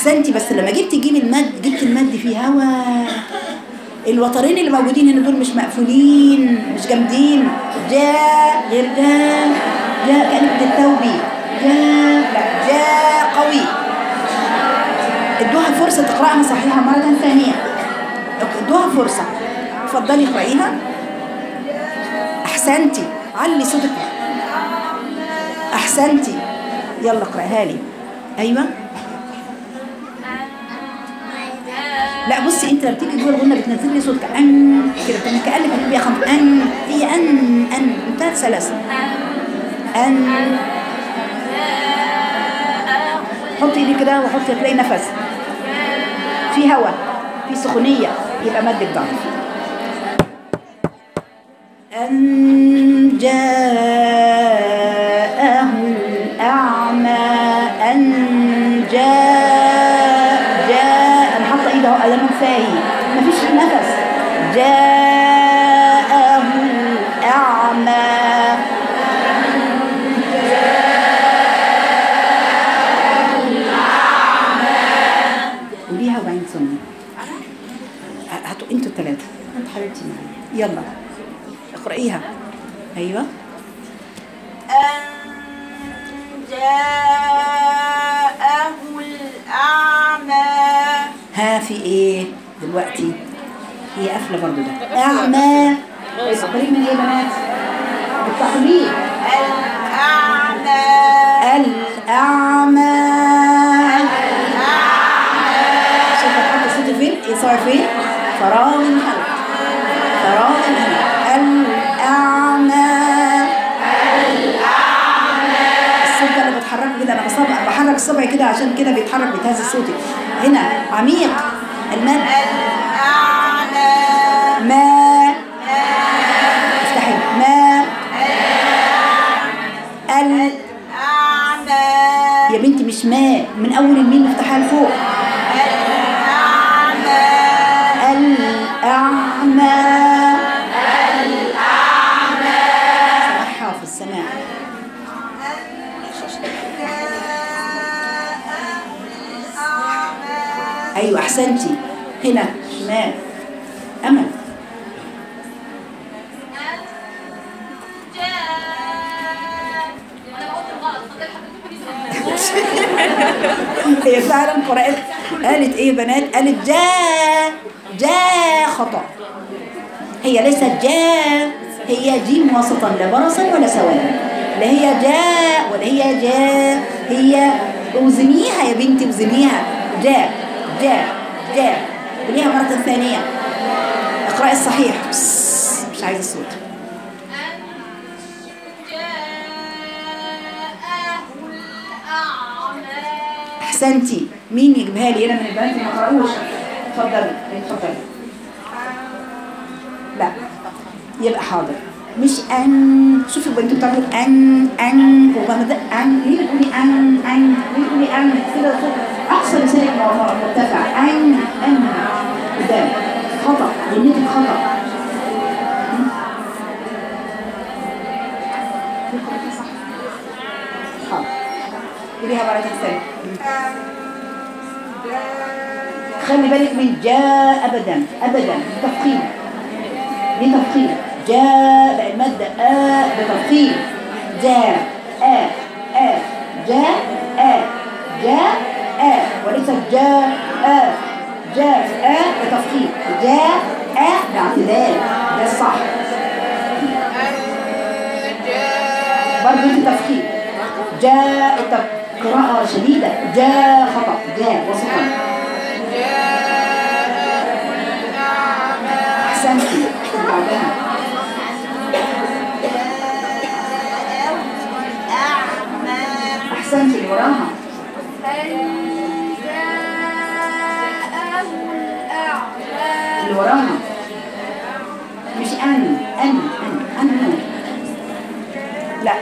أحسنتي بس لما جبت تجيب المد جبت المد فيه هوا. الوترين اللي موجودين هنا دول مش مقفولين مش جامدين. جاء غير جاء جاء كانك بتتوبي جاء لا جاء قوي. ادوها فرصة تقرأها صحيحة مرة ثانية. ادوها فرصة. اتفضلي اقرأيها. أحسنتي. علي صوتك. أحسنتي. يلا اقراها لي. أيوه. لا بصي انت لما بتيجي جوه الغنه بتنزل لي صوتك أن كده بتعمل كأنك بتقولي يا خمس أن هي أن أن منتهى السلاسه أن. حطي ايدي كده وحطي هتلاقي نفس. في هواء في سخونية يبقى مدك ضعف أن. اوزنيها جاء جاء جاء قوليها مرة ثانية. اقرأي الصحيح. مش عايزة صوت. أحسنتي. مين يجيبها لي؟ هنا من البنات ما قرأوش اتفضلي اتفضلي. لا. يبقى حاضر. مش أن. شوفي بنت بتعمل أن أن. وبعد أن. ليه بتقولي أن؟ أن. ليه بتقولي أن؟ كده صوت اقصى لسانك مرتفع. ان ان قدام خطأ. بنيتك خطأ. ثانية خلي بالك من جاء ابدا. ابدا. بتفخيم بتفخيم جاء المادة آ بتفخيم جاء. آ. آ. جاء. آ. جاء. وليس جاء جاء آ جاء باعتدال ده الصح. برضه انت تفخيم جاء قراءة شديدة. جاء خطأ. جاء وسطا أحسنتي بعدها. اللي وراها. اللي وراها. مش أن أن أن أن لا.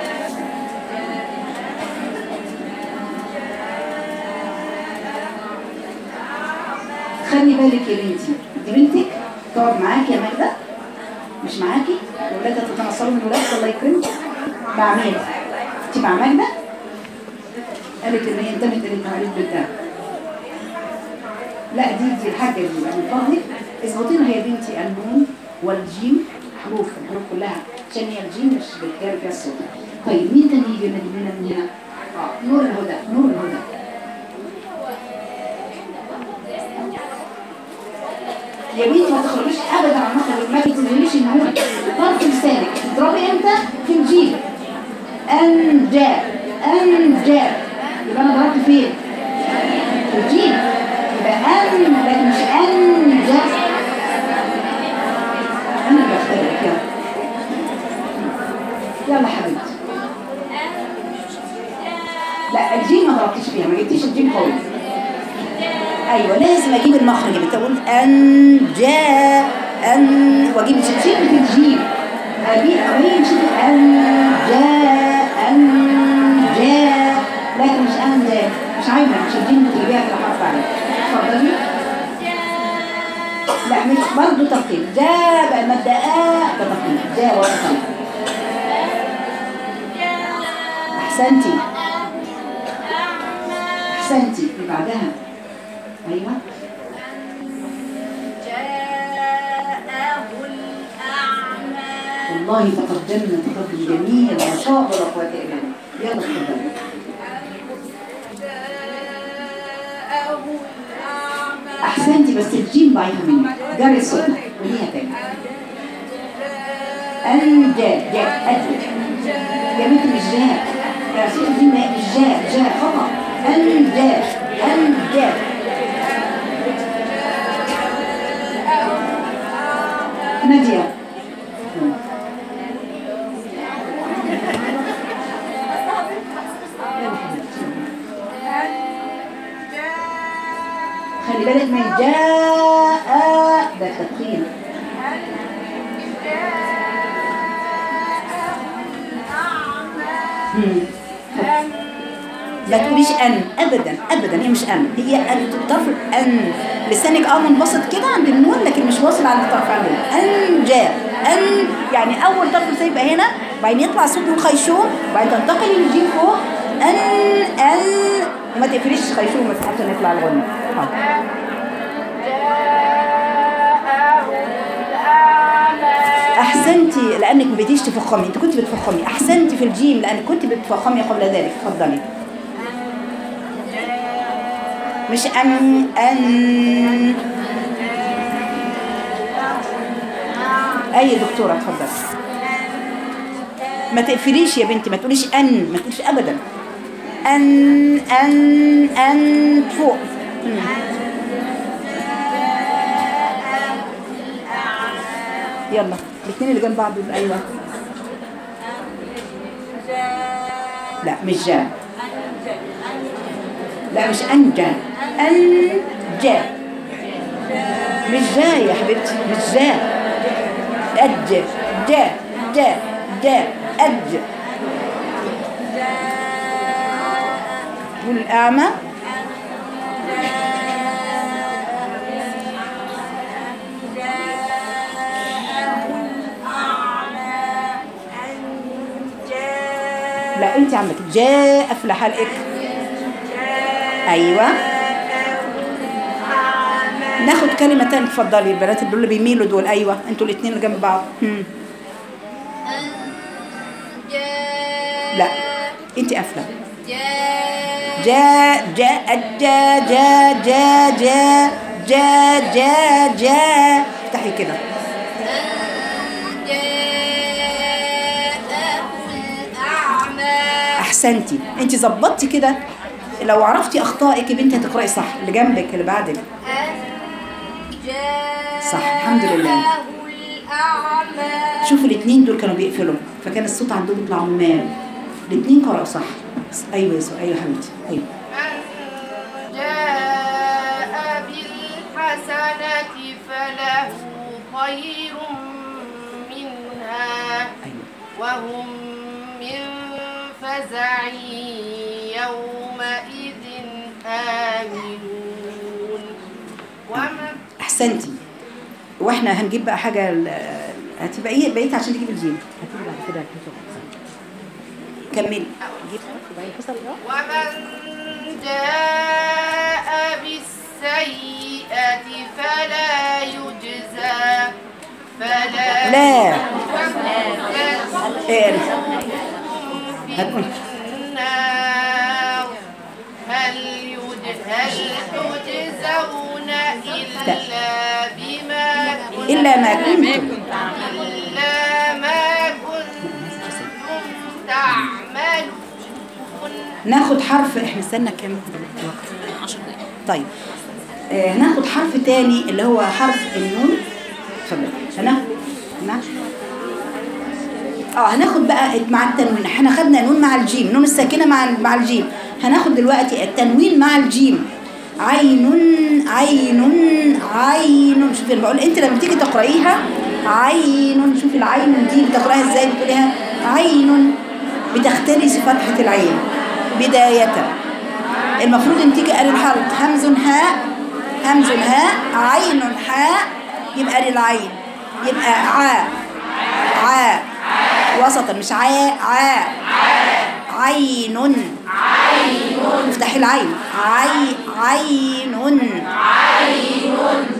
خلي بالك يا بنتي. دي بنتك تقعد معاكي يا ماجدة مش معاكي؟ ولادها تتنصلوا من ولاد الله يكرمك. مع مين؟ انت مع ماجدة؟ قالت إن هي انتبهت للمعارض بتاعها لا دي دي الحاجة دي من فضلك اظبطي لها يا بنتي النون والجيم حروف الحروف كلها. عشان هي الجيم مش فيها الصوت. طيب مين تاني يجي يجيب لنا من هنا؟ آه نور الهدى نور الهدى. يا بنتي ما تخرجيش ابدا عن مخرج ما تنزليش النون طرف لسانك. تضربي إمتى في الجيم. ان جاء ان جاء يبقى أنا ضربت فين؟ ضربتيش فيها ما جبتيش الجيم قوي أيوه لازم أجيب المخرج اللي تقول أن جاء أن وأجيب الجيم. في الجيم؟ أجيب شوف أن جاء أن جاء. لكن مش أن جاء. مش عايزة مش الجيم تجيبيها كده حرف عليه. اتفضلي. لا مش برضه تقييم. جاء بقى المادة آ تقييم. جاء وسط أحسنتي. أحسنتي اللي بعدها. أيوه. والله تقدمنا تقدم جميل ما شاء الله لا قوة إلا بالله يلا اتفضلي أحسنتي بس الجيم ضعيفة منك جري الصوت قوليها تاني. أن جاء جاء يا بنتي مش جاء يا جاء جاء خطأ أن جاء أن جاء نادية. خلي بالك من جاء ما تقوليش أن. ابدا ابدا. هي مش أن. هي أن. طرف لسانك آه منبسط كده عند النون لكن مش واصل عند طرف النون أن جاء. أن يعني أول طرف لسان يبقى هنا وبعدين يطلع صوت الخيشوم وبعدين تنتقل للجيم فوق. أن ان وما تقفليش خيشوم حتى نطلع الغنة أحسنتي لأنك ما بديش تفخمي. أنت كنت بتفخمي. أحسنتي في الجيم لأنك كنت بتفخمي قبل ذلك. اتفضلي. مش ان ان أي دكتورة اتفضلي. ما تقفليش يا بنتي ما تقوليش أن ما تقوليش ابدا. ان ان أن فوق. يلا الاثنين اللي جنب بعض أيوه. لا مش جا لا مش انجا ان جا مش جا يا حبيبتي مش جا اج جا جا جا اج والأعمى لا انت عمك جاء أفلح الاك أيوه. ناخد كلمة تانية اتفضلي البنات دول اللي بيميلوا دول أيوه أنتوا الاثنين اللي جنب بعض هم. لا انت افلح جاء جاء جا جا جا جا جا جا جا افتحي كده احسنتي انت ظبطتي كده لو عرفتي اخطائك يا بنتي هتقراي صح اللي جنبك اللي بعدك صح الحمد لله. شوفوا الاثنين دول كانوا بيقفلوا فكان الصوت عندهم يطلع عمال. الاثنين قرأوا صح. أيوه يا سو أيوه حبيبتي أيوه. من جاء بالحسنة فله خير منها أيوه. وهم من فزع أحسنتي. وإحنا هنجيب بقى حاجة هتبقى إيه؟ بقيت عشان تجيب الجيم. هتيجي بعد كده الحساب. كملي. ومن جاء بالسيئة فلا يجزى فلا لا. يجزى إيه في هتقول. النار هل يج- هل تجزون إلا كنتم إلا ما كنتم. إلا ما كنتم تعملون ناخد حرف إحنا استنى كام؟ وقت 10 دقايق طيب. آه هناخد حرف تاني اللي هو حرف النون. اتفضل. هناخد آه هناخد بقى مع التنوين. إحنا خدنا نون مع الجيم نون الساكنة مع مع الجيم. هناخد دلوقتي التنوين مع الجيم. عين عين عين. شوفي أنا بقول أنت لما تيجي تقرأيها عين. شوفي العين دي بتقراها إزاي؟ بتقوليها عين. بتختلسي فتحه العين. بداية. المفروض إن تيجي قال الحلق همز هاء همز هاء. عين حاء يبقى للعين يبقى عاء. عاء. وسطا مش عاء عاء. عين عين. افتحي العين. عي عين.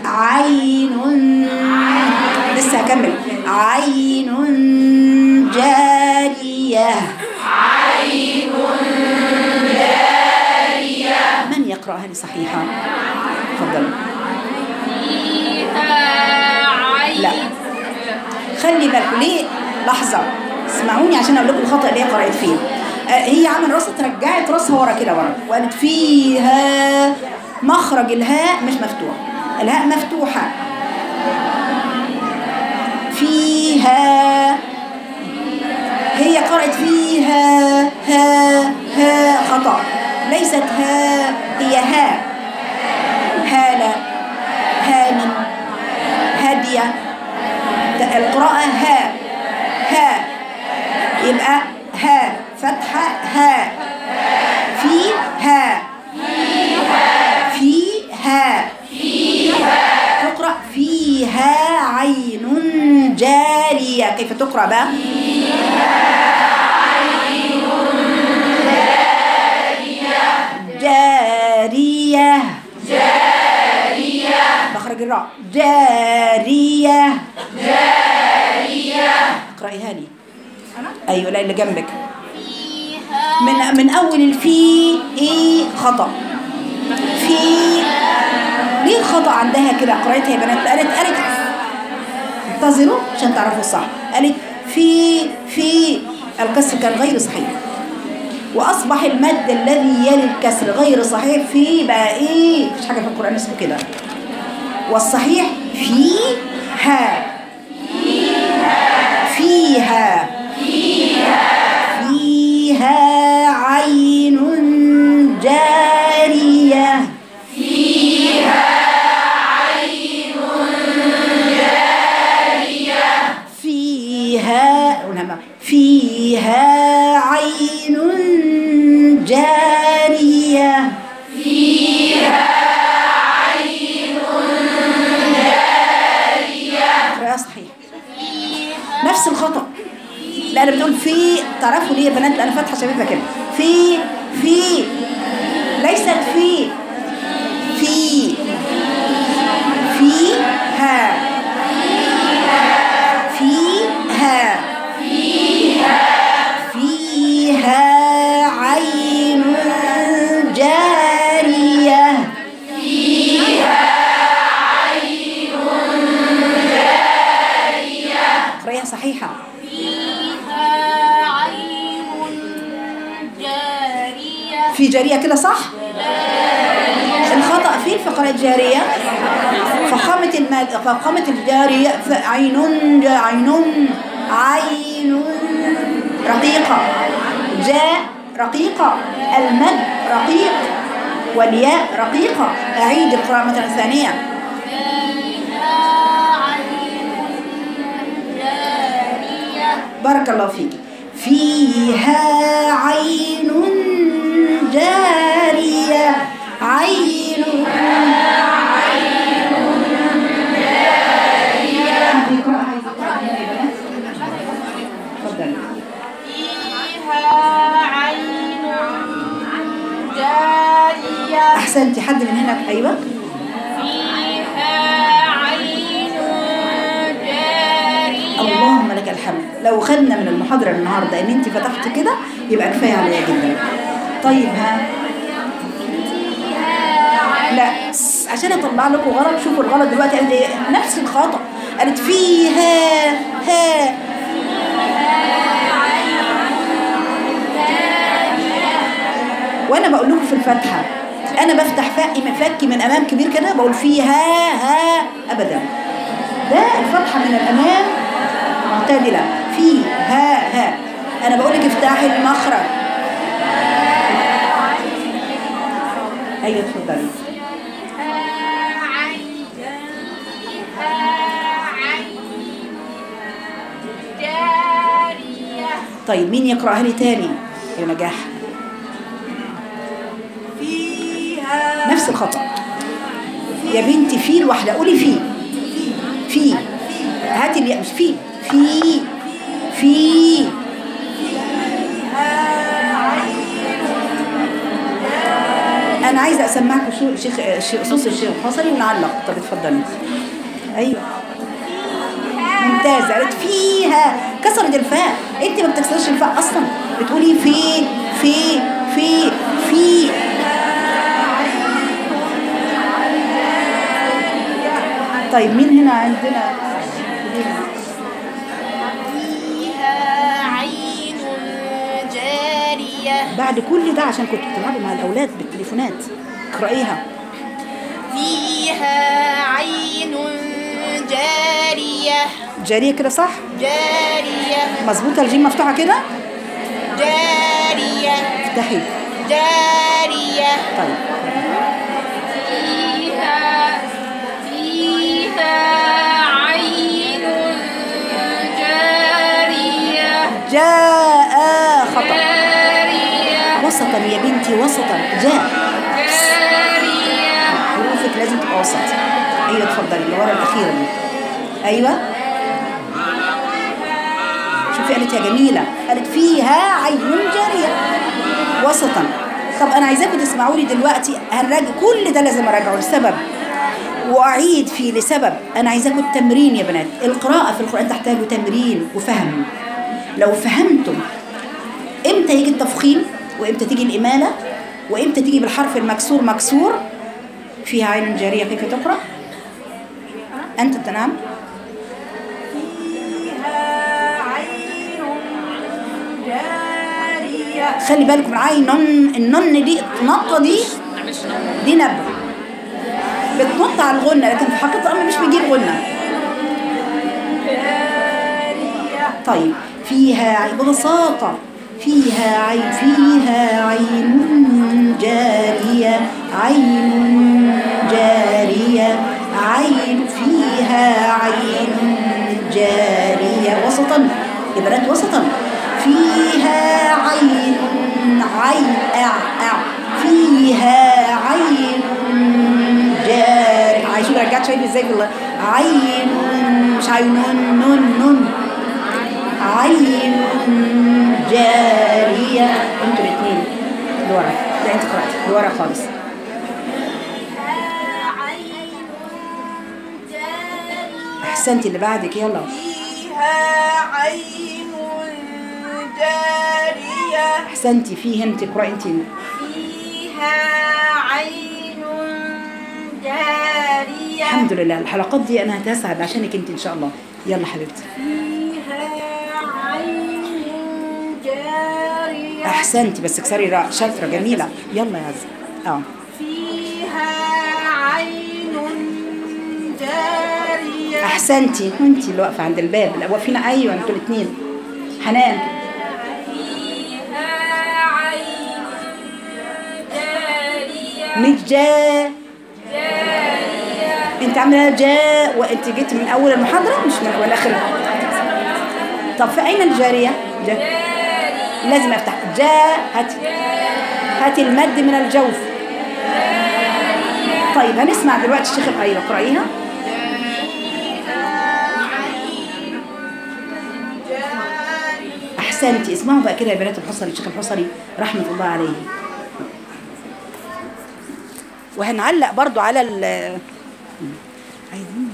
عين. لسه هكمل. عين جارية. من يقرأها لي صحيحة؟ تفضل. لا. خلي بالكم. ليه؟ لحظة. اسمعوني عشان أقول لكم الخطأ اللي هي قرأت فيه. هي عمل راسها رجعت راسها ورا كده ورا. وقالت فيها مخرج الهاء مش مفتوح. الهاء مفتوحة. فيها هي قرأت فيها ها ها خطأ. ليست ها هي ها. هالة هان هادية. القراءة ها. ها. يبقى فتحة ها. في ها. فيها فيها تقرأ فيها عين جارية. كيف تقرأ بقى؟ فيها عين جارية. جارية جارية الراء. جارية. جارية. اقرأيها لي. أنا؟ أيوة لا اللي جنبك. من من أول الفي إيه خطأ. في ليه الخطأ عندها كده؟ قرأتها يا بنات قالت قالت انتظروا عشان تعرفوا الصح. قالت في في الكسر كان غير صحيح. وأصبح المد الذي يلي الكسر غير صحيح في بقى إيه؟ مفيش حاجة في القرآن اسمه كده. والصحيح فيها فيها فيها أنا بتقول في تعرفوا ليه يا بنات؟ أنا فاتحة شفايفها كده. في في ليست في في فيها فيها فيها عين جارية. قرية صحيحة. في جارية كده صح؟ الخطأ فين؟ في قراءة جارية؟ فخامة المد فخامة الجارية عين عين عين رقيقة. جاء رقيقة. المد رقيق. والياء رقيقة. أعيد القراءة مرة ثانية بارك الله فيك. فيها عين جارية عين تفضل فيها عين جارية أحسنتي حد من هنا أيوه اللهم لك الحمد. لو خدنا من المحاضرة النهارده ان انت فتحت كده يبقى كفاية عليا جدا. طيب ها؟ لا عشان أطلع لكم غلط شوفوا الغلط دلوقتي قالت إيه. نفس الخطأ. قالت فيها ها وأنا بقول لكم في الفاتحة أنا بفتح فكي من فكي من أمام كبير كده بقول فيها ها ابدا. ده الفتحه من الأمام. معتدلة. في ها ها. أنا بقول لك افتحي المخرج أيوه جارية طيب مين يقرأها لي تاني؟ يا نجاح. فيها نفس الخطأ. يا بنتي في الواحدة قولي في. في. هاتي الياء مش في. في. في. أنا عايزة أسمعكم شو شيخ صوص الشيخ حصري ونعلق طب اتفضلي. أيوه. ممتازة قالت فيها. كسرت الفاء. أنت ما بتكسرش الفاء أصلا. بتقولي في في في في. طيب مين هنا عندنا؟ بعد كل ده عشان كنت بتلعبوا مع الأولاد بالتليفونات. اقرأيها. فيها عين جارية. جارية كده صح؟ جارية. مظبوطة الجيم مفتوحة كده؟ جارية. افتحي. جارية. طيب. فيها فيها عين جارية. جاء خطأ. يا بنتي وسطا جاء حروفك لازم تبقى وسط. أيوه اتفضلي اللي ورا الأخيرة دي أيوه. شوفي قالت يا جميلة قالت فيها عين جارية. وسطا. طب أنا عايزاكم تسمعوا لي دلوقتي هنراجع كل ده لازم أراجعه لسبب. وأعيد فيه لسبب. أنا عايزاكم التمرين يا بنات. القراءة في القرآن تحتاج تمرين وفهم. لو فهمتم إمتى يجي التفخيم؟ وإمتى تيجي الإمالة؟ وإمتى تيجي بالحرف المكسور مكسور؟ فيها عين جارية كيف تقرأ؟ أنت تنام. خلي بالكم من عين نن النن دي النطة دي دي نبرة بتنط على الغنة لكن في حقيقة الأمر مش بيجيب غنة. طيب فيها عين ببساطة فيها عين فيها عين جارية. عين جارية. عين فيها عين جارية. وسطا. بنات وسطا. فيها عين عين أع أع. فيها عين جارية. عايشين رجعت شايف إزاي بالله عين مش عين نون نون. عين جارية. أنتوا الاثنين لورا لا انت قرأت لورا خالص. أحسنتي اللي بعدك. يلا. فيها عين جارية. أحسنتي فيه انت اقرأي انت فيها عين جارية. الحمد لله. الحلقات دي أنا هتسعد عشانك انت إن شاء الله. يلا حبيبتي. أحسنتي بس اكسري راء شاطره جميلة. يلا يا عزه آه. فيها عين جارية. أحسنتي. وانت اللي واقفة عند الباب. لا واقفين. أيوه أنتوا الاثنين حنان. فيها عين جارية. مش جاء أنت عاملة جاء وأنت جيت من أول المحاضرة؟ مش من ولا آخر طب في أين الجارية؟ جاء لازم أفتح. جاء هاتي هاتي المد من الجوف. طيب هنسمع دلوقتي الشيخ أيوه اقرايها أحسنتي. اسمعوا بقى كده يا بنات الحصري الشيخ الحصري رحمة الله عليه. وهنعلق برضو على ال عايزين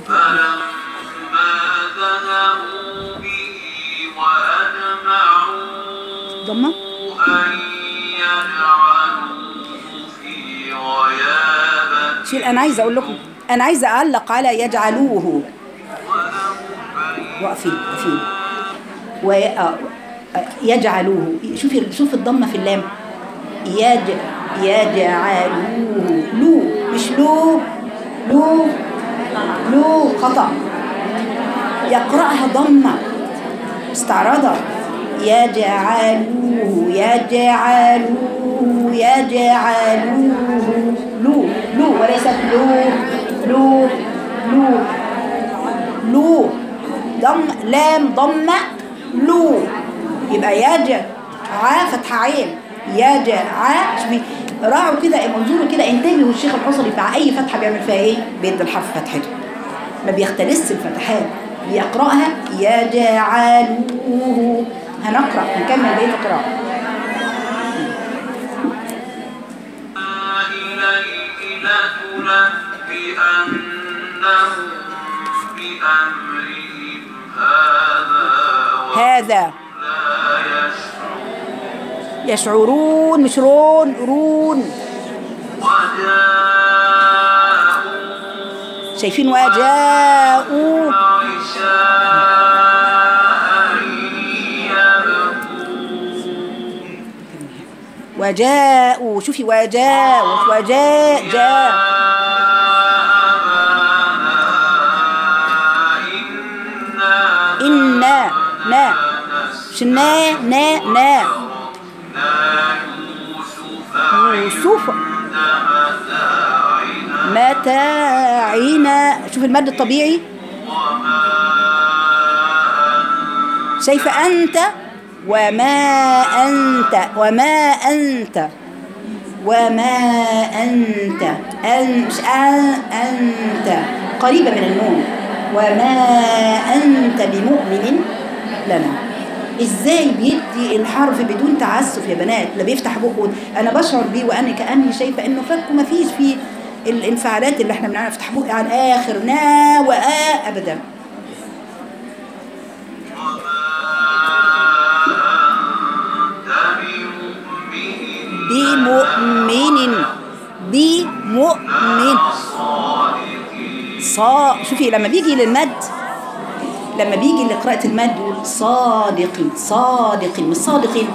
ضمة. شيل أنا عايزة أقول لكم أنا عايزة اعلق على يجعلوه. واقفين واقفين. آه، يجعلوه. شوفي شوف الضمة في اللام. يج يجعلوه. لو مش لو لو لو خطأ. يقرأها ضمة. استعراضة يجعلوه يجعلوه يجعلوه. لو لو وليست لو لو لو لو ضم لام ضمة لو يبقى يجع فتحة عين. يجع راعوا كده انظروا كده انتبهوا الشيخ الحصري مع أي فتحة بيعمل فيها إيه؟ بيد الحرف فتحته. ما بيختلس الفتحات. بيقرأها يجعلوه. هنقرأ نكمل بقية القراءة. بأمرهم هذا. هذا يشعرون مش رون رون شايفين وجاءوا. وجاءوا شوفي وجاء وجاء جاء. إنا نا. مش نا نا نا. يوسف. متاعنا. شوف المد الطبيعي. شايفة أنت؟ وما أنت وما أنت وما أنت أن أن أنت. قريبة من النون وما أنت بمؤمن لنا. إزاي بيدي الحرف بدون تعسف يا بنات؟ لا بيفتح بقه أنا بشعر بيه وأنا كأني شايفة إنه فك ما فيش فيه الانفعالات اللي إحنا بنعمل افتح بقي على الآخر. نا وآ ابدا. بمؤمن بمؤمن. صا شوفي لما بيجي للمد لما بيجي لقراءة المد صادق صادق مش صادقين.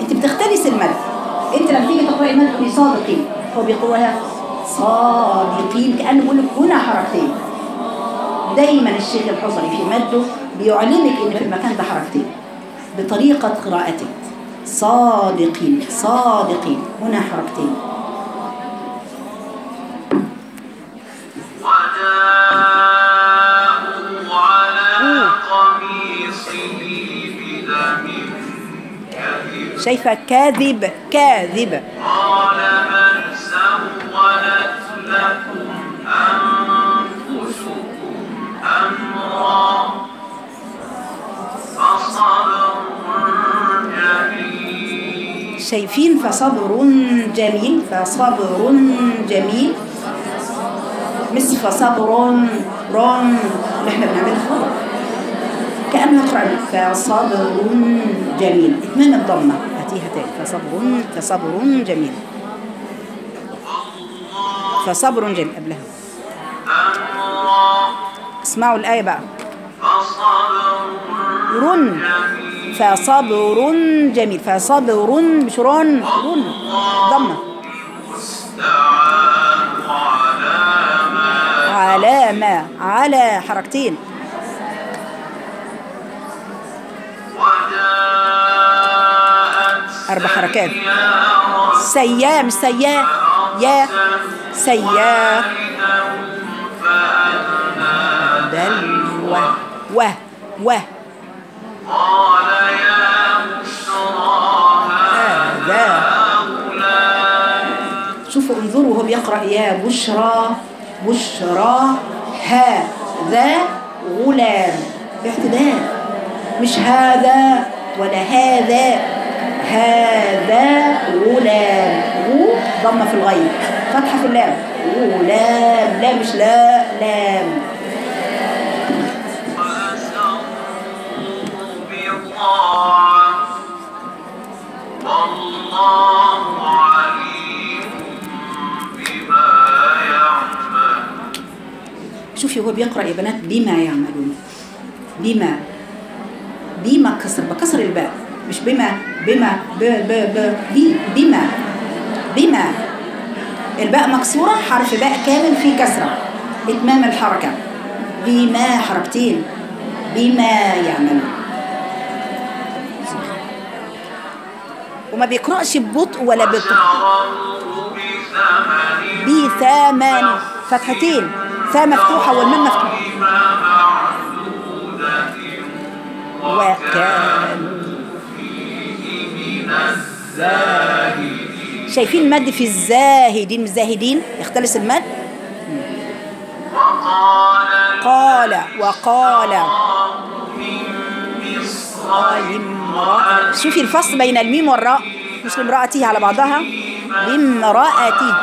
انت بتختلس المد. انت لما تيجي تقرأي المد تقولي صادقين. هو بيقراها صادقين كأنه بيقول لك هنا حركتين. دايما الشيخ الحصري في مده بيعلمك ان في المكان ده حركتين. بطريقة قراءتك. صادقين صادقين. هنا حركتين. شايفة كاذب كاذب. شايفين فصبر جميل فصبر جميل. مش فصبر اللي إحنا بنعملها خطأ كأنه يقرأ فصبر جميل. اتمام الضمة هاتيها تاني. فصبر فصبر جميل. فصبر جميل قبلها. اسمعوا الآية بقى. رن فصبر جميل. فصبر مش رن ضمة على ما على حركتين. أربع حركات. سيا مش سيا. يا. سيا. دلوة و. و. هذا شوفوا انظروا وهو بيقرأ يا بشرى بشرى هذا غلام. باعتدال مش هذا ولا هذا هذا غلام. غو ضمة في الغين فتحة في اللام. غلام لا مش لا لام. شوفي هو بيقرأ يا بنات بما يعملون. بما. بما كسر. بكسر الباء. مش بما. بما. ب. ب. ب. بي بما. بما. الباء مكسورة حرف باء كامل في كسرة. إتمام الحركة. بما حركتين. بما يعملون. وما بيقرأش ببطء ولا بطء. شروه بثمن. بثمان فتحتين. ثاء مفتوحة والميم مفتوحة. وكانوا شايفين المد في الزاهدين الزاهدين يختلس المد. وقال قال وقال. من مصر قال امرأة شوفي الفصل بين الميم والراء مش لامرأته على بعضها. لامرأته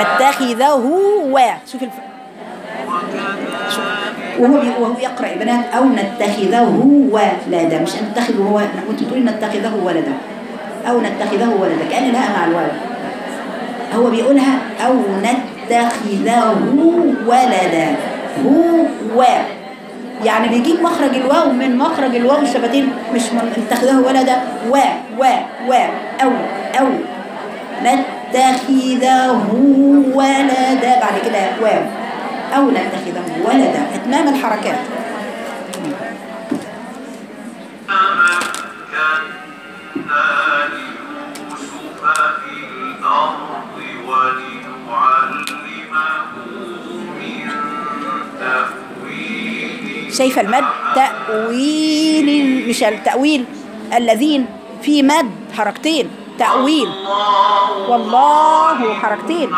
نتخذه و. شوفي الف... وهو بي- وهو يقرأ يا بنات أو نتخذه ولدا. مش نتخذه هو وانت تقولي نتخذه ولدا. أو نتخذه ولدا كأن لها مع الولد. هو بيقولها أو نتخذه ولدا. هو يعني بيجيب مخرج الواو من مخرج الواو الشفتين مش من نتخذه ولدا. و و و أو أو. نتخذه ولدا. بعد كده واو. أو نتخذه ولدا. إتمام الحركات. شايفة المد؟ تأويل مش التأويل الذين في مد حركتين. تأويل. والله حركتين.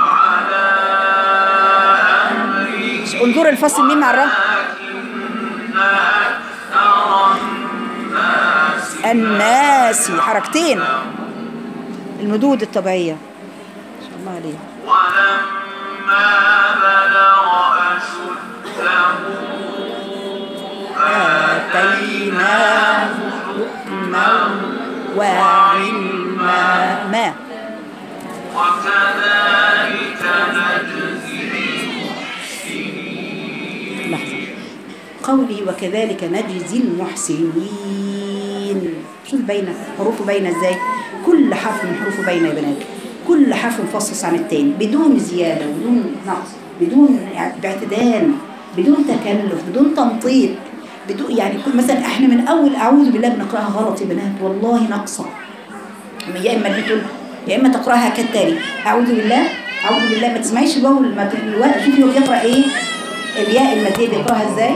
انظر الفصل مين مع الراء الناس حركتين. المدود الطبيعية. شاء الله عليه. ولما بلغ أشده آتيناه حكما وعلما. ما. وكذلك نجزي لحظة. قولي وكذلك نجزي المحسنين. شوف بين حروف بين إزاي؟ كل حرف من حروف بين يا بنات. كل حرف مفصص عن التاني. بدون زيادة بدون نقص بدون باعتدال بدون تكلف بدون تمطيط. بدون يعني كل مثلا إحنا من أول أعوذ بالله بنقرأها غلط يا بنات. والله ناقصة. يا إما دي تقول يا إما تقرأها كالتالي. أعوذ بالله أعوذ بالله ما تسمعيش الواو الم- الواو شوفي هو بيقرأ إيه؟ الياء الماديه بيقرأها إزاي؟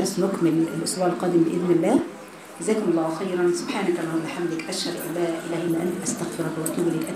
الدرس نكمل الأسبوع القادم بإذن الله. جزاكم الله خيرا. سبحانك اللهم وبحمدك أشهد أن لا إله إلا أنت أستغفرك وأتوب إليك.